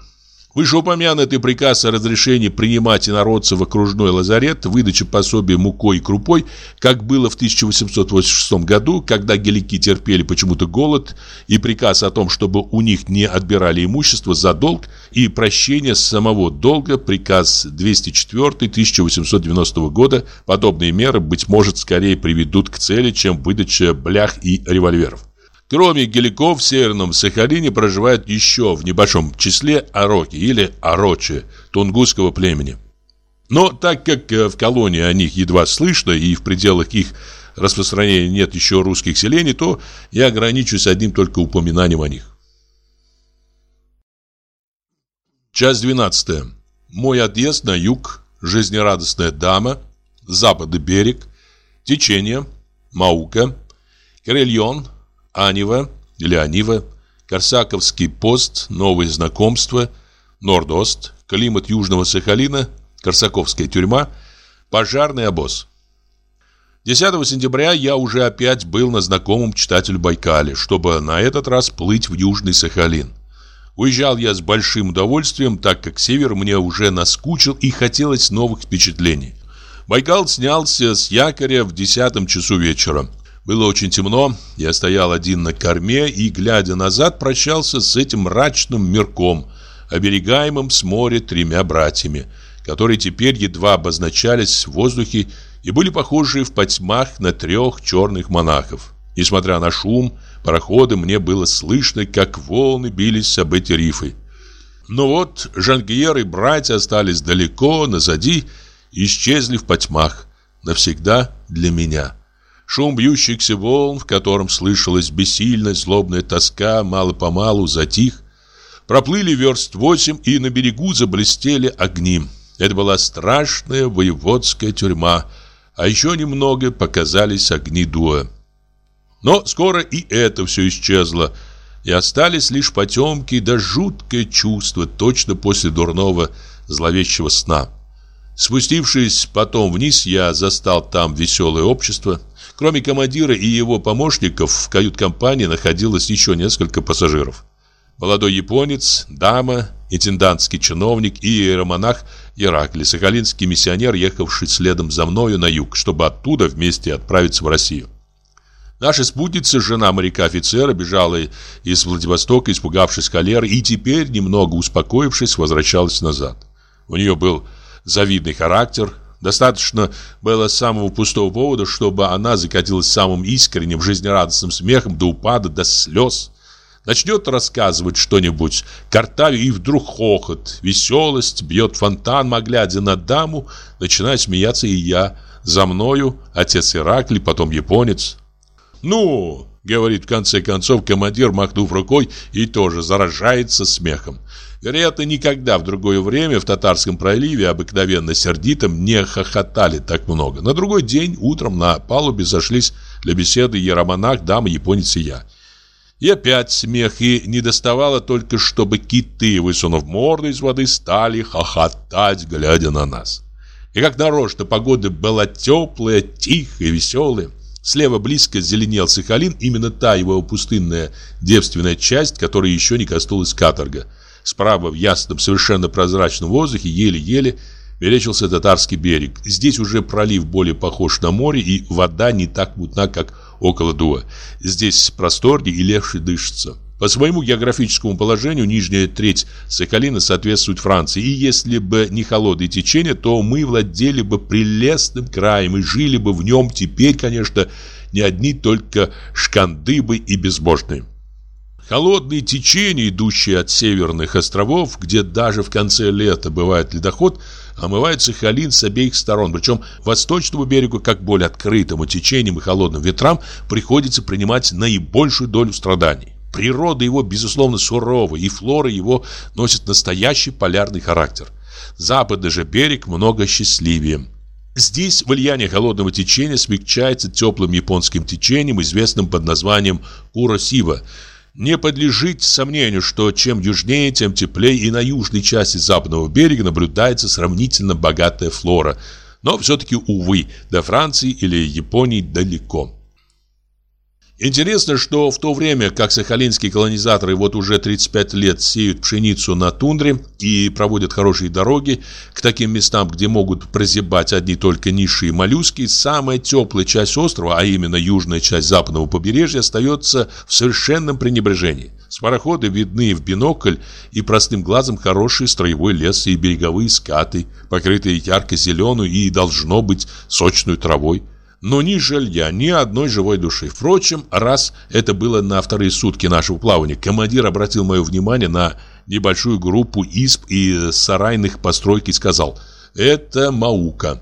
Вышеупомянутый приказ о разрешении принимать инородцев в окружной лазарет, выдача пособия мукой и крупой, как было в 1886 году, когда гелики терпели почему-то голод, и приказ о том, чтобы у них не отбирали имущество за долг, и прощение самого долга, приказ 204 1890 года, подобные меры, быть может, скорее приведут к цели, чем выдача блях и револьверов. Кроме геликов в Северном Сахалине проживают еще в небольшом числе ороки или орочи тунгусского племени. Но так как э, в колонии о них едва слышно и в пределах их распространения нет еще русских селений, то я ограничусь одним только упоминанием о них. Часть 12. Мой отъезд на юг, жизнерадостная дама, западный берег, течение, Маука, Карельон, Анива или Анива, Корсаковский пост, новые знакомства, Нордост, климат Южного Сахалина, Корсаковская тюрьма, пожарный обоз. 10 сентября я уже опять был на знакомом читателю Байкале, чтобы на этот раз плыть в Южный Сахалин. Уезжал я с большим удовольствием, так как север мне уже наскучил и хотелось новых впечатлений. Байкал снялся с якоря в десятом часу вечера. Было очень темно, я стоял один на корме и, глядя назад, прощался с этим мрачным мирком, оберегаемым с моря тремя братьями, которые теперь едва обозначались в воздухе и были похожи в потьмах на трех черных монахов. Несмотря на шум, пароходы мне было слышно, как волны бились об эти рифы. Но вот Жангьер и братья остались далеко, назади, исчезли в потьмах. навсегда для меня. Шум бьющихся волн, в котором слышалась бессильная злобная тоска, мало-помалу затих. Проплыли верст восемь, и на берегу заблестели огни. Это была страшная воеводская тюрьма, а еще немного показались огни дуа. Но скоро и это все исчезло, и остались лишь потемки да жуткое чувство, точно после дурного зловещего сна. Спустившись потом вниз, я застал там веселое общество. Кроме командира и его помощников, в кают-компании находилось еще несколько пассажиров. Молодой японец, дама, интендантский чиновник и иеромонах Ираклий, сахалинский миссионер, ехавший следом за мною на юг, чтобы оттуда вместе отправиться в Россию. Наша спутница, жена моряка-офицера, бежала из Владивостока, испугавшись холеры, и теперь, немного успокоившись, возвращалась назад. У нее был завидный характер. Достаточно было самого пустого повода, чтобы она закатилась самым искренним, жизнерадостным смехом до упада, до слез. Начнет рассказывать что-нибудь, картаве, и вдруг хохот, веселость, бьет фонтан, глядя на даму, начинает смеяться и я. За мною отец Ираклий, потом японец. «Ну!» — говорит в конце концов командир, махнув рукой, и тоже заражается смехом. Вероятно, никогда в другое время в Татарском проливе обыкновенно сердитым не хохотали так много. На другой день утром на палубе зашлись для беседы яромонах, дама, японец и я. И опять смех, и не доставало только, чтобы киты, высунув морды из воды, стали хохотать, глядя на нас. И как нарочно погода была теплая, тихая, веселая. Слева близко зеленел Сахалин, именно та его пустынная девственная часть, которой еще не коснулась каторга. Справа в ясном, совершенно прозрачном воздухе еле-еле мерещился татарский берег. Здесь уже пролив более похож на море, и вода не так мутна, как около Дуа. Здесь просторнее и легче дышится. По своему географическому положению нижняя треть Сахалина соответствует Франции, и если бы не холодное течение, то мы владели бы прелестным краем и жили бы в нем теперь, конечно, не одни только шкандыбы и безбожные. Холодные течения, идущие от северных островов, где даже в конце лета бывает ледоход, омывают Сахалин с обеих сторон. Причем восточному берегу, как более открытому течениям и холодным ветрам, приходится принимать наибольшую долю страданий. Природа его, безусловно, сурова, и флора его носит настоящий полярный характер. Западный же берег много счастливее. Здесь влияние холодного течения смягчается теплым японским течением, известным под названием Куросива – не подлежит сомнению, что чем южнее, тем теплее и на южной части западного берега наблюдается сравнительно богатая флора. Но все-таки, увы, до Франции или Японии далеко. Интересно, что в то время, как сахалинские колонизаторы вот уже 35 лет сеют пшеницу на тундре и проводят хорошие дороги к таким местам, где могут прозябать одни только низшие моллюски, самая теплая часть острова, а именно южная часть западного побережья, остается в совершенном пренебрежении. С парохода видны в бинокль и простым глазом хороший строевой лес и береговые скаты, покрытые ярко-зеленой и, должно быть, сочной травой но ни жилья, ни одной живой души. Впрочем, раз это было на вторые сутки нашего плавания, командир обратил мое внимание на небольшую группу исп и сарайных постройки и сказал «Это Маука».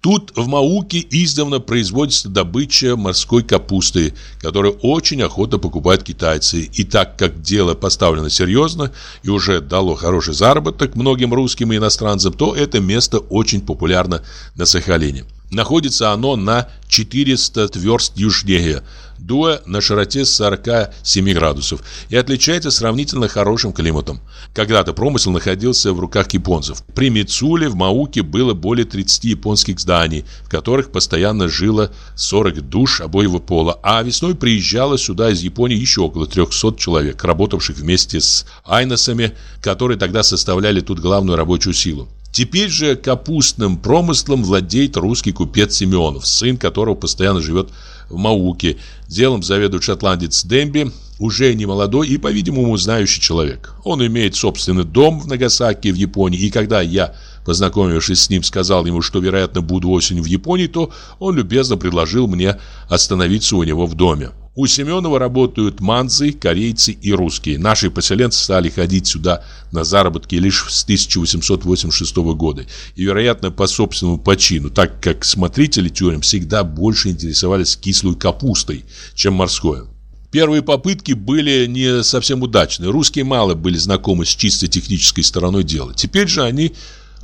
Тут в Мауке издавна производится добыча морской капусты, которую очень охотно покупают китайцы. И так как дело поставлено серьезно и уже дало хороший заработок многим русским и иностранцам, то это место очень популярно на Сахалине. Находится оно на 400 верст южнее, дуя на широте 47 градусов и отличается сравнительно хорошим климатом. Когда-то промысел находился в руках японцев. При Мицуле в Мауке было более 30 японских зданий, в которых постоянно жило 40 душ обоего пола, а весной приезжало сюда из Японии еще около 300 человек, работавших вместе с айносами, которые тогда составляли тут главную рабочую силу. Теперь же капустным промыслом владеет русский купец Семенов, сын которого постоянно живет в Мауке. Делом заведует шотландец Демби, уже не молодой и, по-видимому, знающий человек. Он имеет собственный дом в Нагасаки в Японии, и когда я, познакомившись с ним, сказал ему, что, вероятно, буду осенью в Японии, то он любезно предложил мне остановиться у него в доме. У Семенова работают манзы, корейцы и русские. Наши поселенцы стали ходить сюда на заработки лишь с 1886 года. И, вероятно, по собственному почину, так как смотрители тюрем всегда больше интересовались кислой капустой, чем морской. Первые попытки были не совсем удачны. Русские мало были знакомы с чисто технической стороной дела. Теперь же они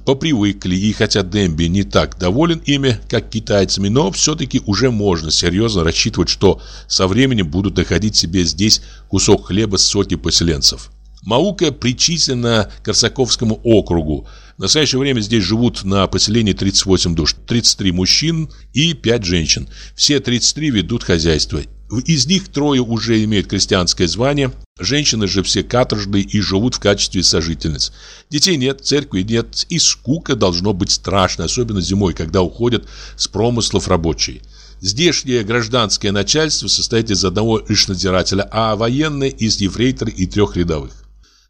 попривыкли, и хотя Демби не так доволен ими, как китайцами, но все-таки уже можно серьезно рассчитывать, что со временем будут находить себе здесь кусок хлеба сотни поселенцев. Маука причислена к Корсаковскому округу. В настоящее время здесь живут на поселении 38 душ, 33 мужчин и 5 женщин. Все 33 ведут хозяйство. Из них трое уже имеют крестьянское звание, женщины же все каторжные и живут в качестве сожительниц. Детей нет, церкви нет, и скука должно быть страшной, особенно зимой, когда уходят с промыслов рабочие. Здешнее гражданское начальство состоит из одного лишь надзирателя, а военное из ефрейтора и трех рядовых.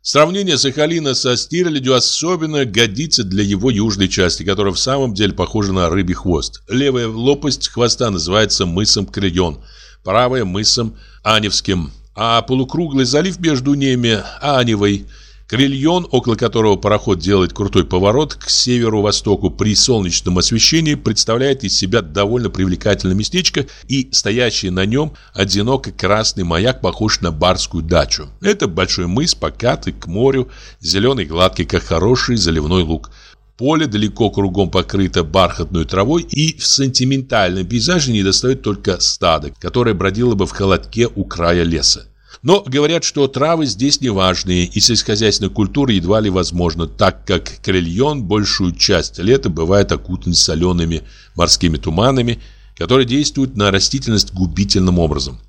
Сравнение Сахалина со Стирлядью особенно годится для его южной части, которая в самом деле похожа на рыбий хвост. Левая лопасть хвоста называется мысом Крильон – правая мысом Аневским, а полукруглый залив между ними Аневой. Крильон, около которого пароход делает крутой поворот к северу-востоку при солнечном освещении, представляет из себя довольно привлекательное местечко, и стоящий на нем одиноко красный маяк похож на барскую дачу. Это большой мыс, покатый к морю, зеленый гладкий, как хороший заливной луг. Поле далеко кругом покрыто бархатной травой, и в сентиментальном пейзаже недостает только стадо, которое бродило бы в холодке у края леса. Но говорят, что травы здесь не важные, и сельскохозяйственная культура едва ли возможна, так как Крильон большую часть лета бывает окутан солеными морскими туманами, которые действуют на растительность губительным образом.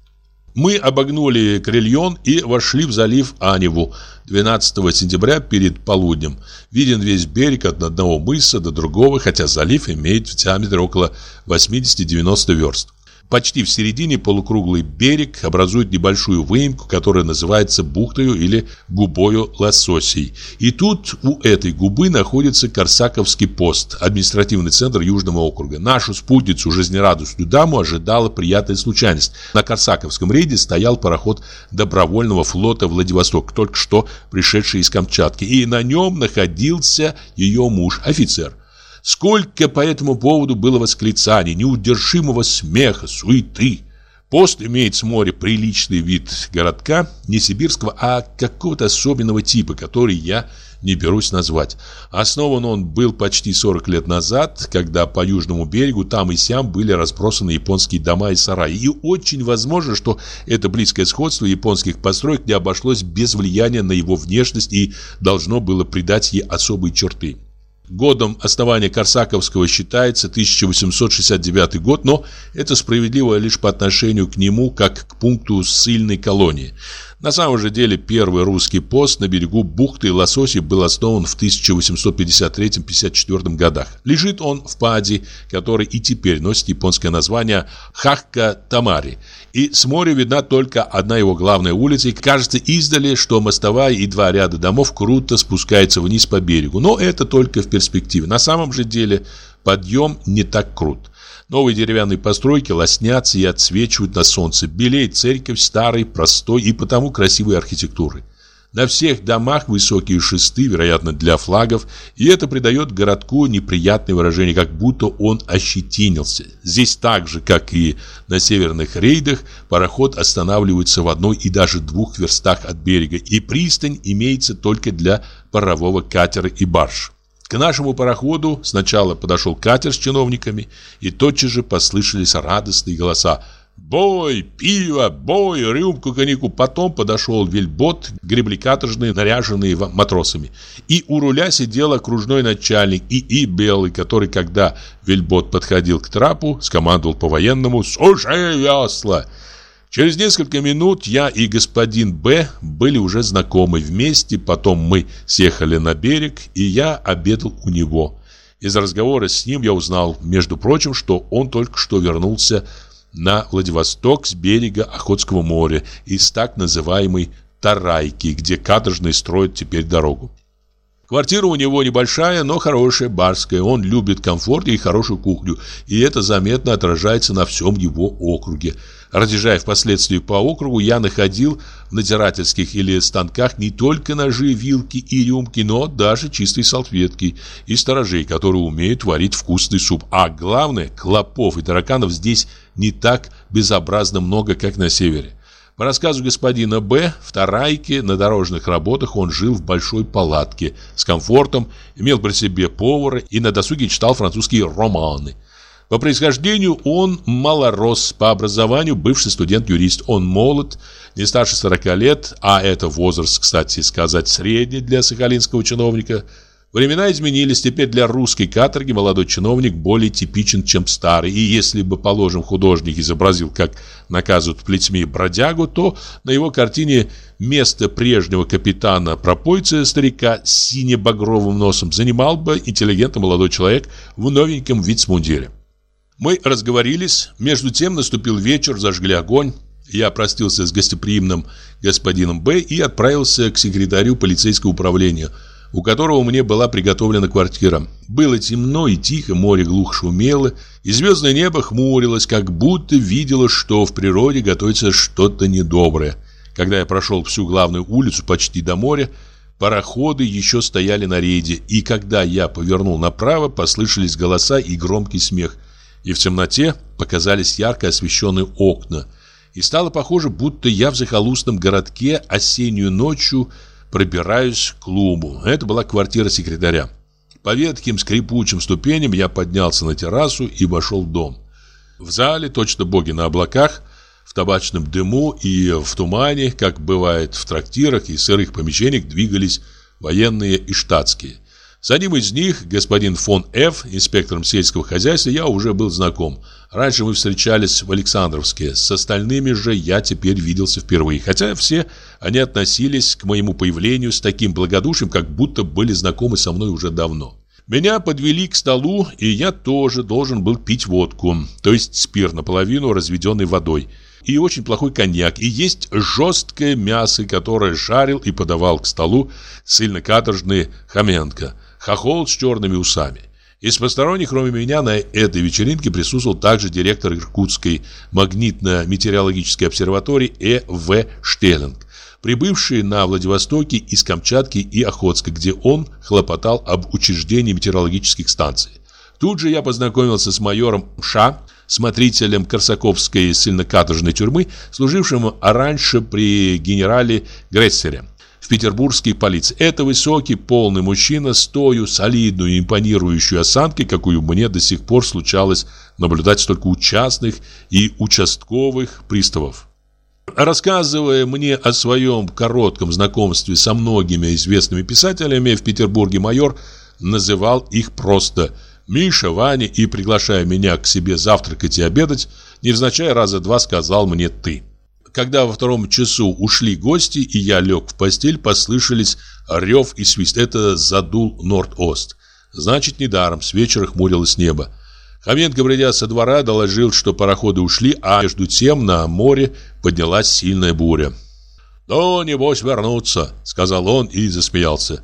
Мы обогнули Крильон и вошли в залив Аневу 12 сентября перед полуднем. Виден весь берег от одного мыса до другого, хотя залив имеет в диаметре около 80-90 верст. Почти в середине полукруглый берег образует небольшую выемку, которая называется бухтою или губою лососей. И тут у этой губы находится Корсаковский пост, административный центр Южного округа. Нашу спутницу, жизнерадостную даму, ожидала приятная случайность. На Корсаковском рейде стоял пароход добровольного флота Владивосток, только что пришедший из Камчатки, и на нем находился ее муж, офицер. Сколько по этому поводу было восклицаний, неудержимого смеха, суеты. Пост имеет с моря приличный вид городка, не сибирского, а какого-то особенного типа, который я не берусь назвать. Основан он был почти 40 лет назад, когда по южному берегу там и сям были разбросаны японские дома и сараи. И очень возможно, что это близкое сходство японских построек не обошлось без влияния на его внешность и должно было придать ей особые черты. Годом основания Корсаковского считается 1869 год, но это справедливо лишь по отношению к нему, как к пункту ссыльной колонии. На самом же деле первый русский пост на берегу бухты Лососи был основан в 1853-54 годах. Лежит он в Паде, который и теперь носит японское название Хакка-Тамари. И с моря видна только одна его главная улица, и кажется издали, что мостовая и два ряда домов круто спускаются вниз по берегу. Но это только в перспективе. На самом же деле подъем не так крут. Новые деревянные постройки лоснятся и отсвечивают на солнце. Белеет церковь старой, простой и потому красивой архитектуры. На всех домах высокие шесты, вероятно, для флагов, и это придает городку неприятное выражение, как будто он ощетинился. Здесь так же, как и на северных рейдах, пароход останавливается в одной и даже двух верстах от берега, и пристань имеется только для парового катера и барж. К нашему пароходу сначала подошел катер с чиновниками, и тотчас же послышались радостные голоса. «Бой! Пиво! Бой! Рюмку коньяку!» Потом подошел вельбот, гребли наряженные матросами. И у руля сидел окружной начальник и Белый, который, когда вельбот подходил к трапу, скомандовал по-военному «Суши весла!» Через несколько минут я и господин Б были уже знакомы вместе, потом мы съехали на берег, и я обедал у него. Из разговора с ним я узнал, между прочим, что он только что вернулся на Владивосток с берега Охотского моря из так называемой Тарайки, где каторжные строят теперь дорогу. Квартира у него небольшая, но хорошая, барская. Он любит комфорт и хорошую кухню, и это заметно отражается на всем его округе. Разъезжая впоследствии по округу, я находил в надзирательских или станках не только ножи, вилки и рюмки, но даже чистые салфетки и сторожей, которые умеют варить вкусный суп. А главное, клопов и тараканов здесь не так безобразно много, как на севере. По рассказу господина Б, в Тарайке на дорожных работах он жил в большой палатке с комфортом, имел при себе повара и на досуге читал французские романы. По происхождению он малорос, по образованию бывший студент-юрист. Он молод, не старше 40 лет, а это возраст, кстати сказать, средний для сахалинского чиновника – Времена изменились, теперь для русской каторги молодой чиновник более типичен, чем старый. И если бы, положим, художник изобразил, как наказывают плетьми бродягу, то на его картине место прежнего капитана-пропойца старика с сине-багровым носом занимал бы интеллигентный молодой человек в новеньком вицмундире. Мы разговорились, между тем наступил вечер, зажгли огонь. Я простился с гостеприимным господином Б и отправился к секретарю полицейского управления – у которого мне была приготовлена квартира. Было темно и тихо, море глухо шумело, и звездное небо хмурилось, как будто видело, что в природе готовится что-то недоброе. Когда я прошел всю главную улицу почти до моря, пароходы еще стояли на рейде, и когда я повернул направо, послышались голоса и громкий смех, и в темноте показались ярко освещенные окна, и стало похоже, будто я в захолустном городке осеннюю ночью пробираюсь к клубу. Это была квартира секретаря. По ветким скрипучим ступеням я поднялся на террасу и вошел в дом. В зале, точно боги на облаках, в табачном дыму и в тумане, как бывает в трактирах и сырых помещениях, двигались военные и штатские. С одним из них, господин фон Ф., инспектором сельского хозяйства, я уже был знаком. Раньше мы встречались в Александровске, с остальными же я теперь виделся впервые, хотя все они относились к моему появлению с таким благодушием, как будто были знакомы со мной уже давно. Меня подвели к столу, и я тоже должен был пить водку, то есть спирт наполовину разведенный водой, и очень плохой коньяк, и есть жесткое мясо, которое жарил и подавал к столу сильно-каторжный Хоменко – хохол с черными усами. Из посторонних, кроме меня, на этой вечеринке присутствовал также директор Иркутской магнитно-метеорологической обсерватории Э. В. Штеллинг, прибывший на Владивостоке из Камчатки и Охотска, где он хлопотал об учреждении метеорологических станций. Тут же я познакомился с майором Ша, смотрителем Корсаковской сильнокаторжной тюрьмы, служившим раньше при генерале Грессере в петербургской полиции. Это высокий, полный мужчина с тою солидную, импонирующую осанкой, какую мне до сих пор случалось наблюдать только у частных и участковых приставов. Рассказывая мне о своем коротком знакомстве со многими известными писателями в Петербурге, майор называл их просто Миша, Ваня и, приглашая меня к себе завтракать и обедать, невзначай раза два сказал мне «ты». Когда во втором часу ушли гости, и я лег в постель, послышались рев и свист. Это задул Норд-Ост. Значит, недаром, с вечера хмурилось небо. Хоменко, придя со двора, доложил, что пароходы ушли, а между тем на море поднялась сильная буря. «Ну, небось, вернуться», — сказал он и засмеялся.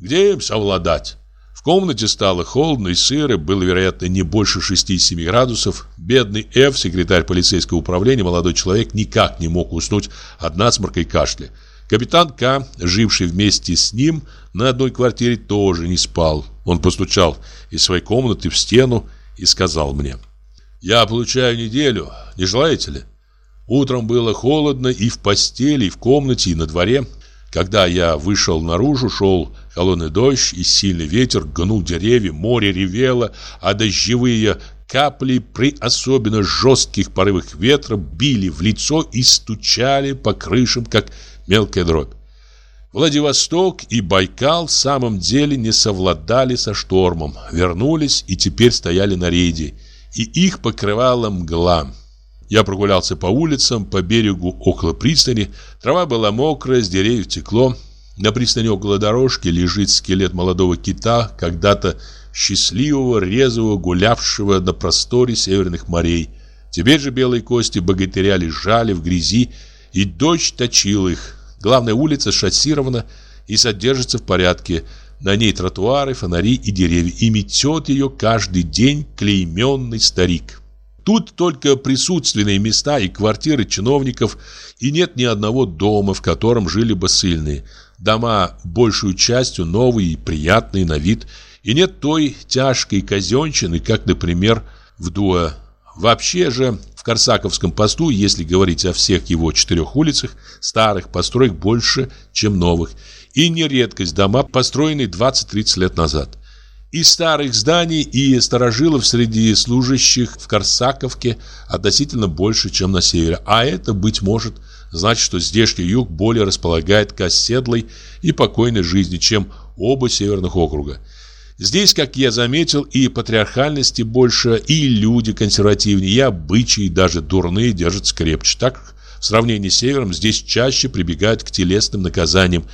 «Где им совладать?» В комнате стало холодно и сыро, было, вероятно, не больше 6-7 градусов. Бедный Ф, секретарь полицейского управления, молодой человек, никак не мог уснуть от насморка и кашля. Капитан К, живший вместе с ним на одной квартире, тоже не спал. Он постучал из своей комнаты в стену и сказал мне, «Я получаю неделю, не желаете ли?» Утром было холодно и в постели, и в комнате, и на дворе. Когда я вышел наружу, шел холодный дождь и сильный ветер гнул деревья, море ревело, а дождевые капли при особенно жестких порывах ветра били в лицо и стучали по крышам, как мелкая дробь. Владивосток и Байкал в самом деле не совладали со штормом, вернулись и теперь стояли на рейде, и их покрывала мгла. Я прогулялся по улицам, по берегу около пристани. Трава была мокрая, с деревьев текло. На пристани около дорожки лежит скелет молодого кита, когда-то счастливого, резвого, гулявшего на просторе северных морей. Теперь же белые кости богатыря лежали в грязи, и дождь точил их. Главная улица шоссирована и содержится в порядке. на ней тротуары, фонари и деревья, и метет ее каждый день клейменный старик. Тут только присутственные места и квартиры чиновников, и нет ни одного дома, в котором жили бы ссыльные. Дома большую частью новые и приятные на вид, и нет той тяжкой казенщины, как, например, в Дуа. Вообще же в Корсаковском посту, если говорить о всех его четырех улицах, старых построек больше, чем новых, и не редкость дома, построенные 20-30 лет назад. И старых зданий, и старожилов среди служащих в Корсаковке относительно больше, чем на севере. А это, быть может, значит, что здешний юг более располагает к оседлой и покойной жизни, чем оба северных округа. Здесь, как я заметил, и патриархальности больше, и люди консервативнее, и обычаи, даже дурные, держатся крепче. Так, в сравнении с севером, здесь чаще прибегают к телесным наказаниям,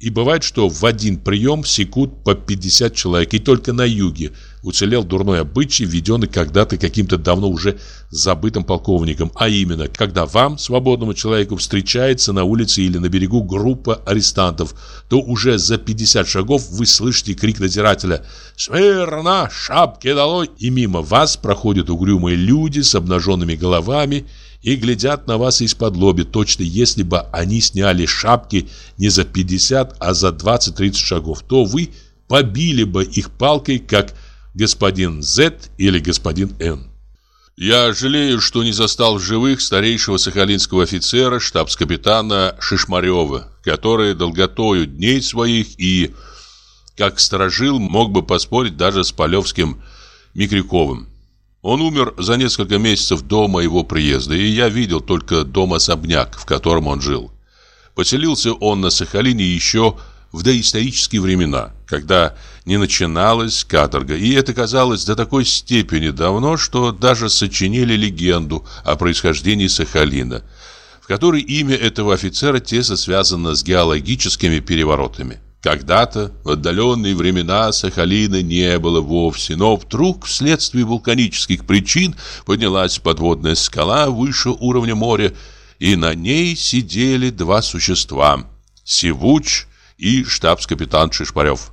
и бывает, что в один прием секут по 50 человек. И только на юге уцелел дурной обычай, введенный когда-то каким-то давно уже забытым полковником. А именно, когда вам, свободному человеку, встречается на улице или на берегу группа арестантов, то уже за 50 шагов вы слышите крик надзирателя «Смирно! Шапки долой!» И мимо вас проходят угрюмые люди с обнаженными головами и глядят на вас из-под лоби, точно если бы они сняли шапки не за 50, а за 20-30 шагов, то вы побили бы их палкой, как господин Z или господин Н. Я жалею, что не застал в живых старейшего сахалинского офицера, штабс-капитана Шишмарева, который долготою дней своих и, как сторожил, мог бы поспорить даже с Полевским Микряковым. Он умер за несколько месяцев до моего приезда, и я видел только дом-особняк, в котором он жил. Поселился он на Сахалине еще в доисторические времена, когда не начиналась каторга, и это казалось до такой степени давно, что даже сочинили легенду о происхождении Сахалина, в которой имя этого офицера тесно связано с геологическими переворотами. Когда-то, в отдаленные времена, Сахалина не было вовсе, но вдруг, вследствие вулканических причин, поднялась подводная скала выше уровня моря, и на ней сидели два существа – Сивуч и штабс-капитан Шишпарев.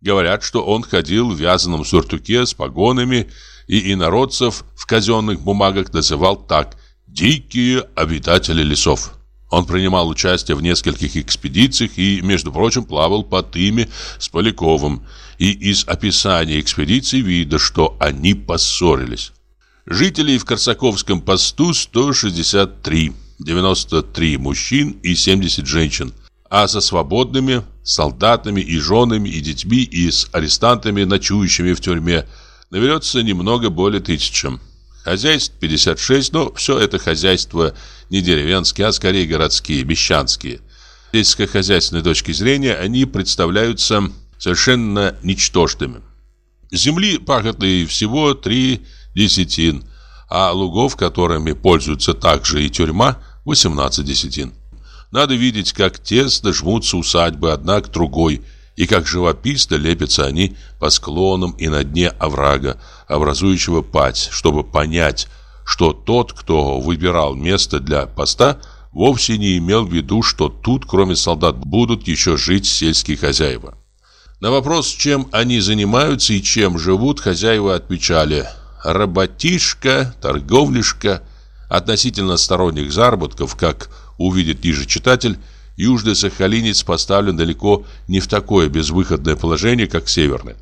Говорят, что он ходил в вязаном сюртуке с погонами, и инородцев в казенных бумагах называл так «дикие обитатели лесов». Он принимал участие в нескольких экспедициях и, между прочим, плавал под ими с Поляковым. И из описания экспедиции видно, что они поссорились. Жителей в Корсаковском посту 163, 93 мужчин и 70 женщин. А со свободными, солдатами и женами, и детьми, и с арестантами, ночующими в тюрьме, наберется немного более тысячи. Хозяйств 56, но все это хозяйство не деревенские, а скорее городские, мещанские. С сельскохозяйственной точки зрения они представляются совершенно ничтожными. Земли пахотной всего три десятин, а лугов, которыми пользуются также и тюрьма, 18 десятин. Надо видеть, как тесно жмутся усадьбы одна к другой, и как живописно лепятся они по склонам и на дне оврага, образующего пать, чтобы понять, что тот, кто выбирал место для поста, вовсе не имел в виду, что тут, кроме солдат, будут еще жить сельские хозяева. На вопрос, чем они занимаются и чем живут, хозяева отвечали «работишка, торговляшка». Относительно сторонних заработков, как увидит ниже читатель, Южный Сахалинец поставлен далеко не в такое безвыходное положение, как Северный.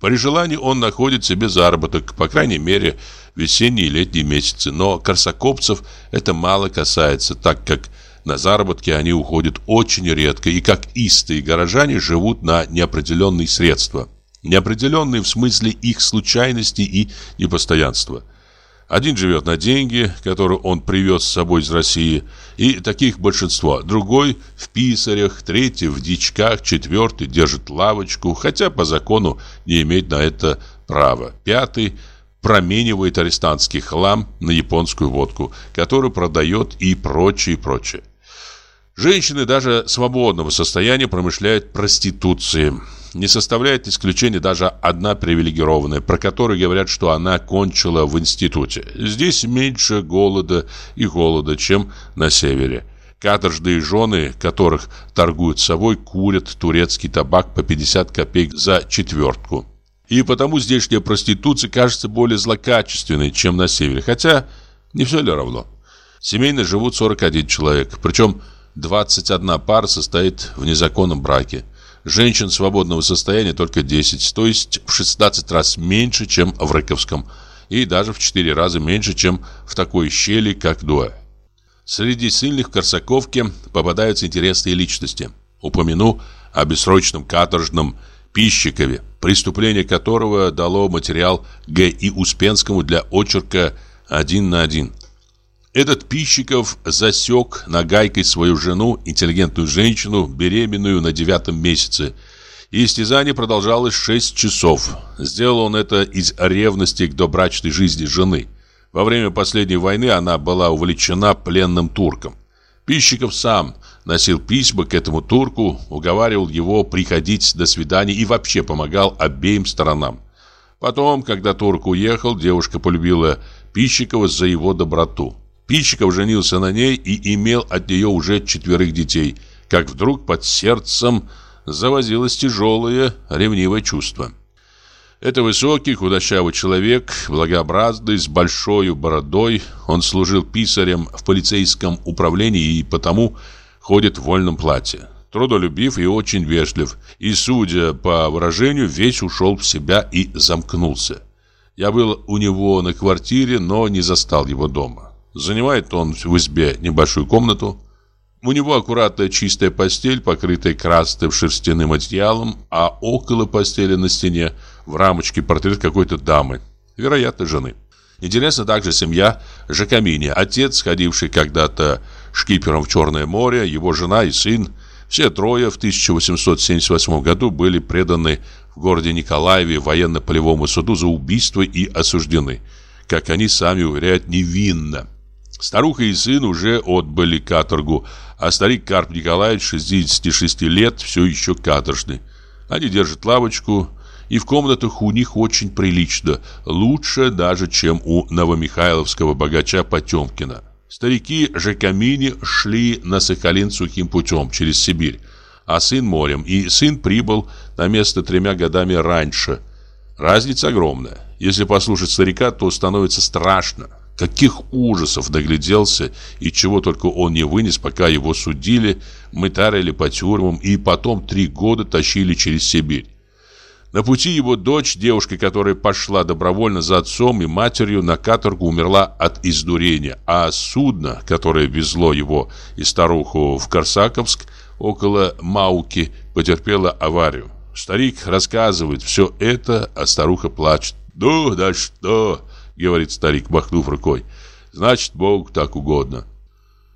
При желании он находит себе заработок, по крайней мере, весенние и летние месяцы. Но корсакопцев это мало касается, так как на заработки они уходят очень редко и как истые горожане живут на неопределенные средства. Неопределенные в смысле их случайности и непостоянства. Один живет на деньги, которые он привез с собой из России, и таких большинство. Другой в писарях, третий в дичках, четвертый держит лавочку, хотя по закону не имеет на это права. Пятый променивает арестантский хлам на японскую водку, которую продает и прочее, прочее. Женщины даже свободного состояния промышляют проституцией не составляет исключения даже одна привилегированная, про которую говорят, что она кончила в институте. Здесь меньше голода и голода, чем на севере. Каторжные жены, которых торгуют собой, курят турецкий табак по 50 копеек за четвертку. И потому здешняя проституция кажется более злокачественной, чем на севере. Хотя не все ли равно? Семейно живут 41 человек, причем 21 пара состоит в незаконном браке. Женщин свободного состояния только 10, то есть в 16 раз меньше, чем в Рыковском, и даже в 4 раза меньше, чем в такой щели, как Дуэ. Среди сильных в Корсаковке попадаются интересные личности. Упомяну о бессрочном каторжном Пищикове, преступление которого дало материал Г. И. Успенскому для очерка «Один на один». Этот Пищиков засек нагайкой свою жену, интеллигентную женщину, беременную на девятом месяце. И истязание продолжалось шесть часов. Сделал он это из ревности к добрачной жизни жены. Во время последней войны она была увлечена пленным турком. Пищиков сам носил письма к этому турку, уговаривал его приходить до свидания и вообще помогал обеим сторонам. Потом, когда турк уехал, девушка полюбила Пищикова за его доброту. Пищиков женился на ней и имел от нее уже четверых детей, как вдруг под сердцем завозилось тяжелое ревнивое чувство. Это высокий, худощавый человек, благообразный, с большой бородой. Он служил писарем в полицейском управлении и потому ходит в вольном платье. Трудолюбив и очень вежлив. И, судя по выражению, весь ушел в себя и замкнулся. Я был у него на квартире, но не застал его дома. Занимает он в избе небольшую комнату. У него аккуратная чистая постель, покрытая красным шерстяным одеялом, а около постели на стене – в рамочке портрет какой-то дамы, вероятно, жены. Интересна также семья Жакамини, отец, ходивший когда-то шкипером в Черное море, его жена и сын. Все трое в 1878 году были преданы в городе Николаеве военно-полевому суду за убийство и осуждены, как они сами уверяют, невинно. Старуха и сын уже отбыли каторгу, а старик Карп Николаевич, 66 лет, все еще каторжный. Они держат лавочку, и в комнатах у них очень прилично, лучше даже, чем у новомихайловского богача Потемкина. Старики Жекамини шли на Сахалин сухим путем через Сибирь, а сын морем, и сын прибыл на место тремя годами раньше. Разница огромная. Если послушать старика, то становится страшно. Каких ужасов нагляделся и чего только он не вынес, пока его судили, мытарили по тюрьмам и потом три года тащили через Сибирь. На пути его дочь, девушка, которая пошла добровольно за отцом и матерью на каторгу, умерла от издурения, а судно, которое везло его и старуху в Корсаковск, около Мауки, потерпело аварию. Старик рассказывает все это, а старуха плачет. «Ну, да что?» — говорит старик, махнув рукой. «Значит, Бог так угодно».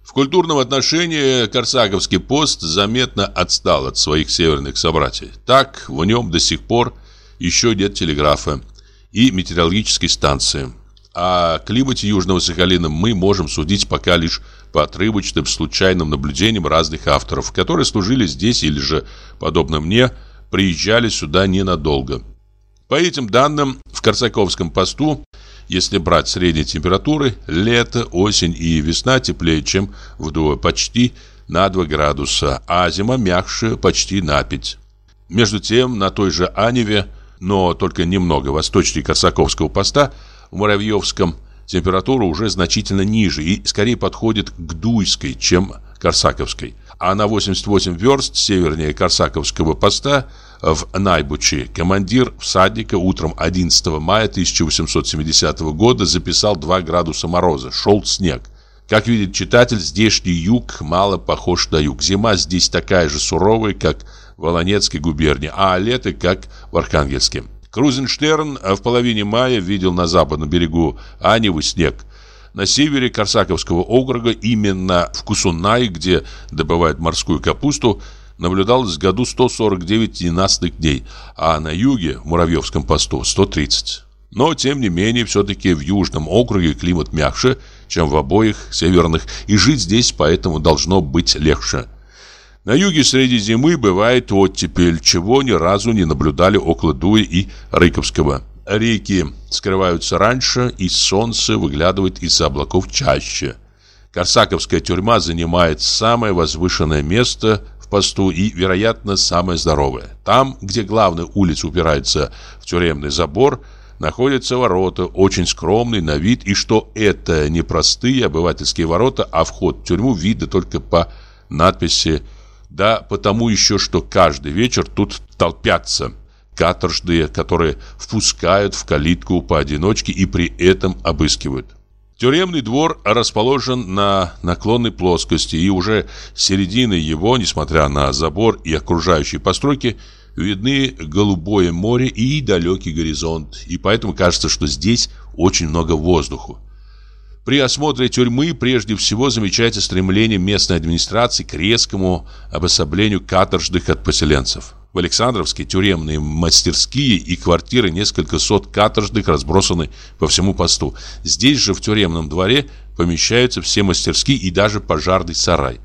В культурном отношении Корсаковский пост заметно отстал от своих северных собратьев. Так, в нем до сих пор еще нет телеграфа и метеорологической станции. О климате Южного Сахалина мы можем судить пока лишь по отрывочным случайным наблюдениям разных авторов, которые служили здесь или же, подобно мне, приезжали сюда ненадолго. По этим данным, в Корсаковском посту если брать средние температуры, лето, осень и весна теплее, чем вдвое, почти на 2 градуса, а зима мягче почти на 5. Между тем, на той же Аневе, но только немного восточнее Корсаковского поста, в Муравьевском температура уже значительно ниже и скорее подходит к Дуйской, чем Корсаковской. А на 88 верст севернее Корсаковского поста – в Найбучи командир всадника утром 11 мая 1870 года записал 2 градуса мороза, шел снег. Как видит читатель, здешний юг мало похож на юг. Зима здесь такая же суровая, как в Волонецкой губернии, а лето как в Архангельске. Крузенштерн в половине мая видел на западном берегу Аневы снег. На севере Корсаковского округа, именно в Кусунай, где добывают морскую капусту, наблюдалось в году 149 ненастных дней, а на юге, в Муравьевском посту, 130. Но, тем не менее, все-таки в Южном округе климат мягче, чем в обоих северных, и жить здесь поэтому должно быть легче. На юге среди зимы бывает оттепель, чего ни разу не наблюдали около Дуи и Рыковского. Реки скрываются раньше, и солнце выглядывает из облаков чаще. Корсаковская тюрьма занимает самое возвышенное место в и, вероятно, самое здоровое. Там, где главная улица упирается в тюремный забор, находятся ворота, очень скромные на вид, и что это не простые обывательские ворота, а вход в тюрьму видно только по надписи да потому еще, что каждый вечер тут толпятся каторжные, которые впускают в калитку поодиночке и при этом обыскивают. Тюремный двор расположен на наклонной плоскости, и уже середины его, несмотря на забор и окружающие постройки, видны голубое море и далекий горизонт, и поэтому кажется, что здесь очень много воздуху. При осмотре тюрьмы прежде всего замечается стремление местной администрации к резкому обособлению каторжных от поселенцев. В Александровске тюремные мастерские и квартиры несколько сот каторжных разбросаны по всему посту. Здесь же в тюремном дворе помещаются все мастерские и даже пожарный сарай.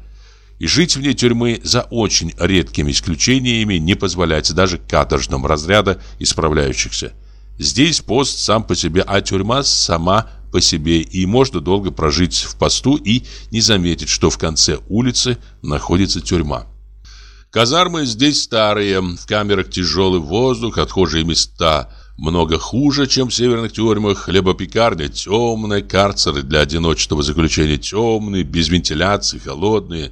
И жить вне тюрьмы за очень редкими исключениями не позволяется даже каторжным разряда исправляющихся. Здесь пост сам по себе, а тюрьма сама по себе, и можно долго прожить в посту и не заметить, что в конце улицы находится тюрьма. Казармы здесь старые, в камерах тяжелый воздух, отхожие места много хуже, чем в северных тюрьмах, хлебопекарня темная, карцеры для одиночного заключения темные, без вентиляции, холодные.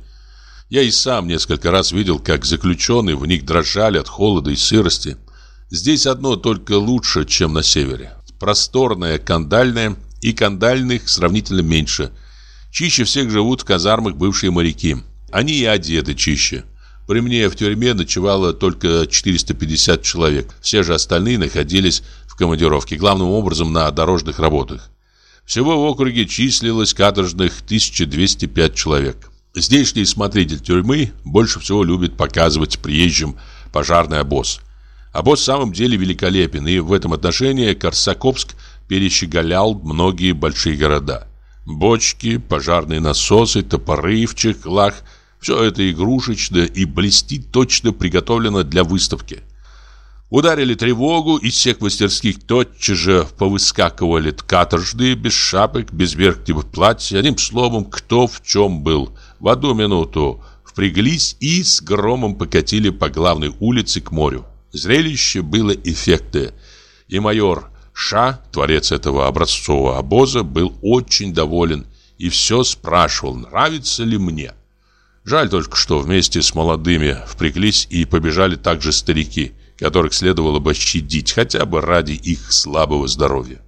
Я и сам несколько раз видел, как заключенные в них дрожали от холода и сырости. Здесь одно только лучше, чем на севере. Просторная, кандальная, и кандальных сравнительно меньше. Чище всех живут в казармах бывшие моряки. Они и одеты чище. При мне в тюрьме ночевало только 450 человек. Все же остальные находились в командировке, главным образом на дорожных работах. Всего в округе числилось каторжных 1205 человек. Здешний смотритель тюрьмы больше всего любит показывать приезжим пожарный обоз. Обоз в самом деле великолепен, и в этом отношении Корсаковск перещеголял многие большие города. Бочки, пожарные насосы, топоры в чехлах – все это игрушечно и блестит точно приготовлено для выставки. Ударили тревогу, из всех мастерских тотчас же повыскакивали каторжные, без шапок, без верхнего платья, одним словом, кто в чем был. В одну минуту впряглись и с громом покатили по главной улице к морю. Зрелище было эффектное, и майор Ша, творец этого образцового обоза, был очень доволен и все спрашивал, нравится ли мне. Жаль только, что вместе с молодыми впряглись и побежали также старики, которых следовало бы щадить хотя бы ради их слабого здоровья.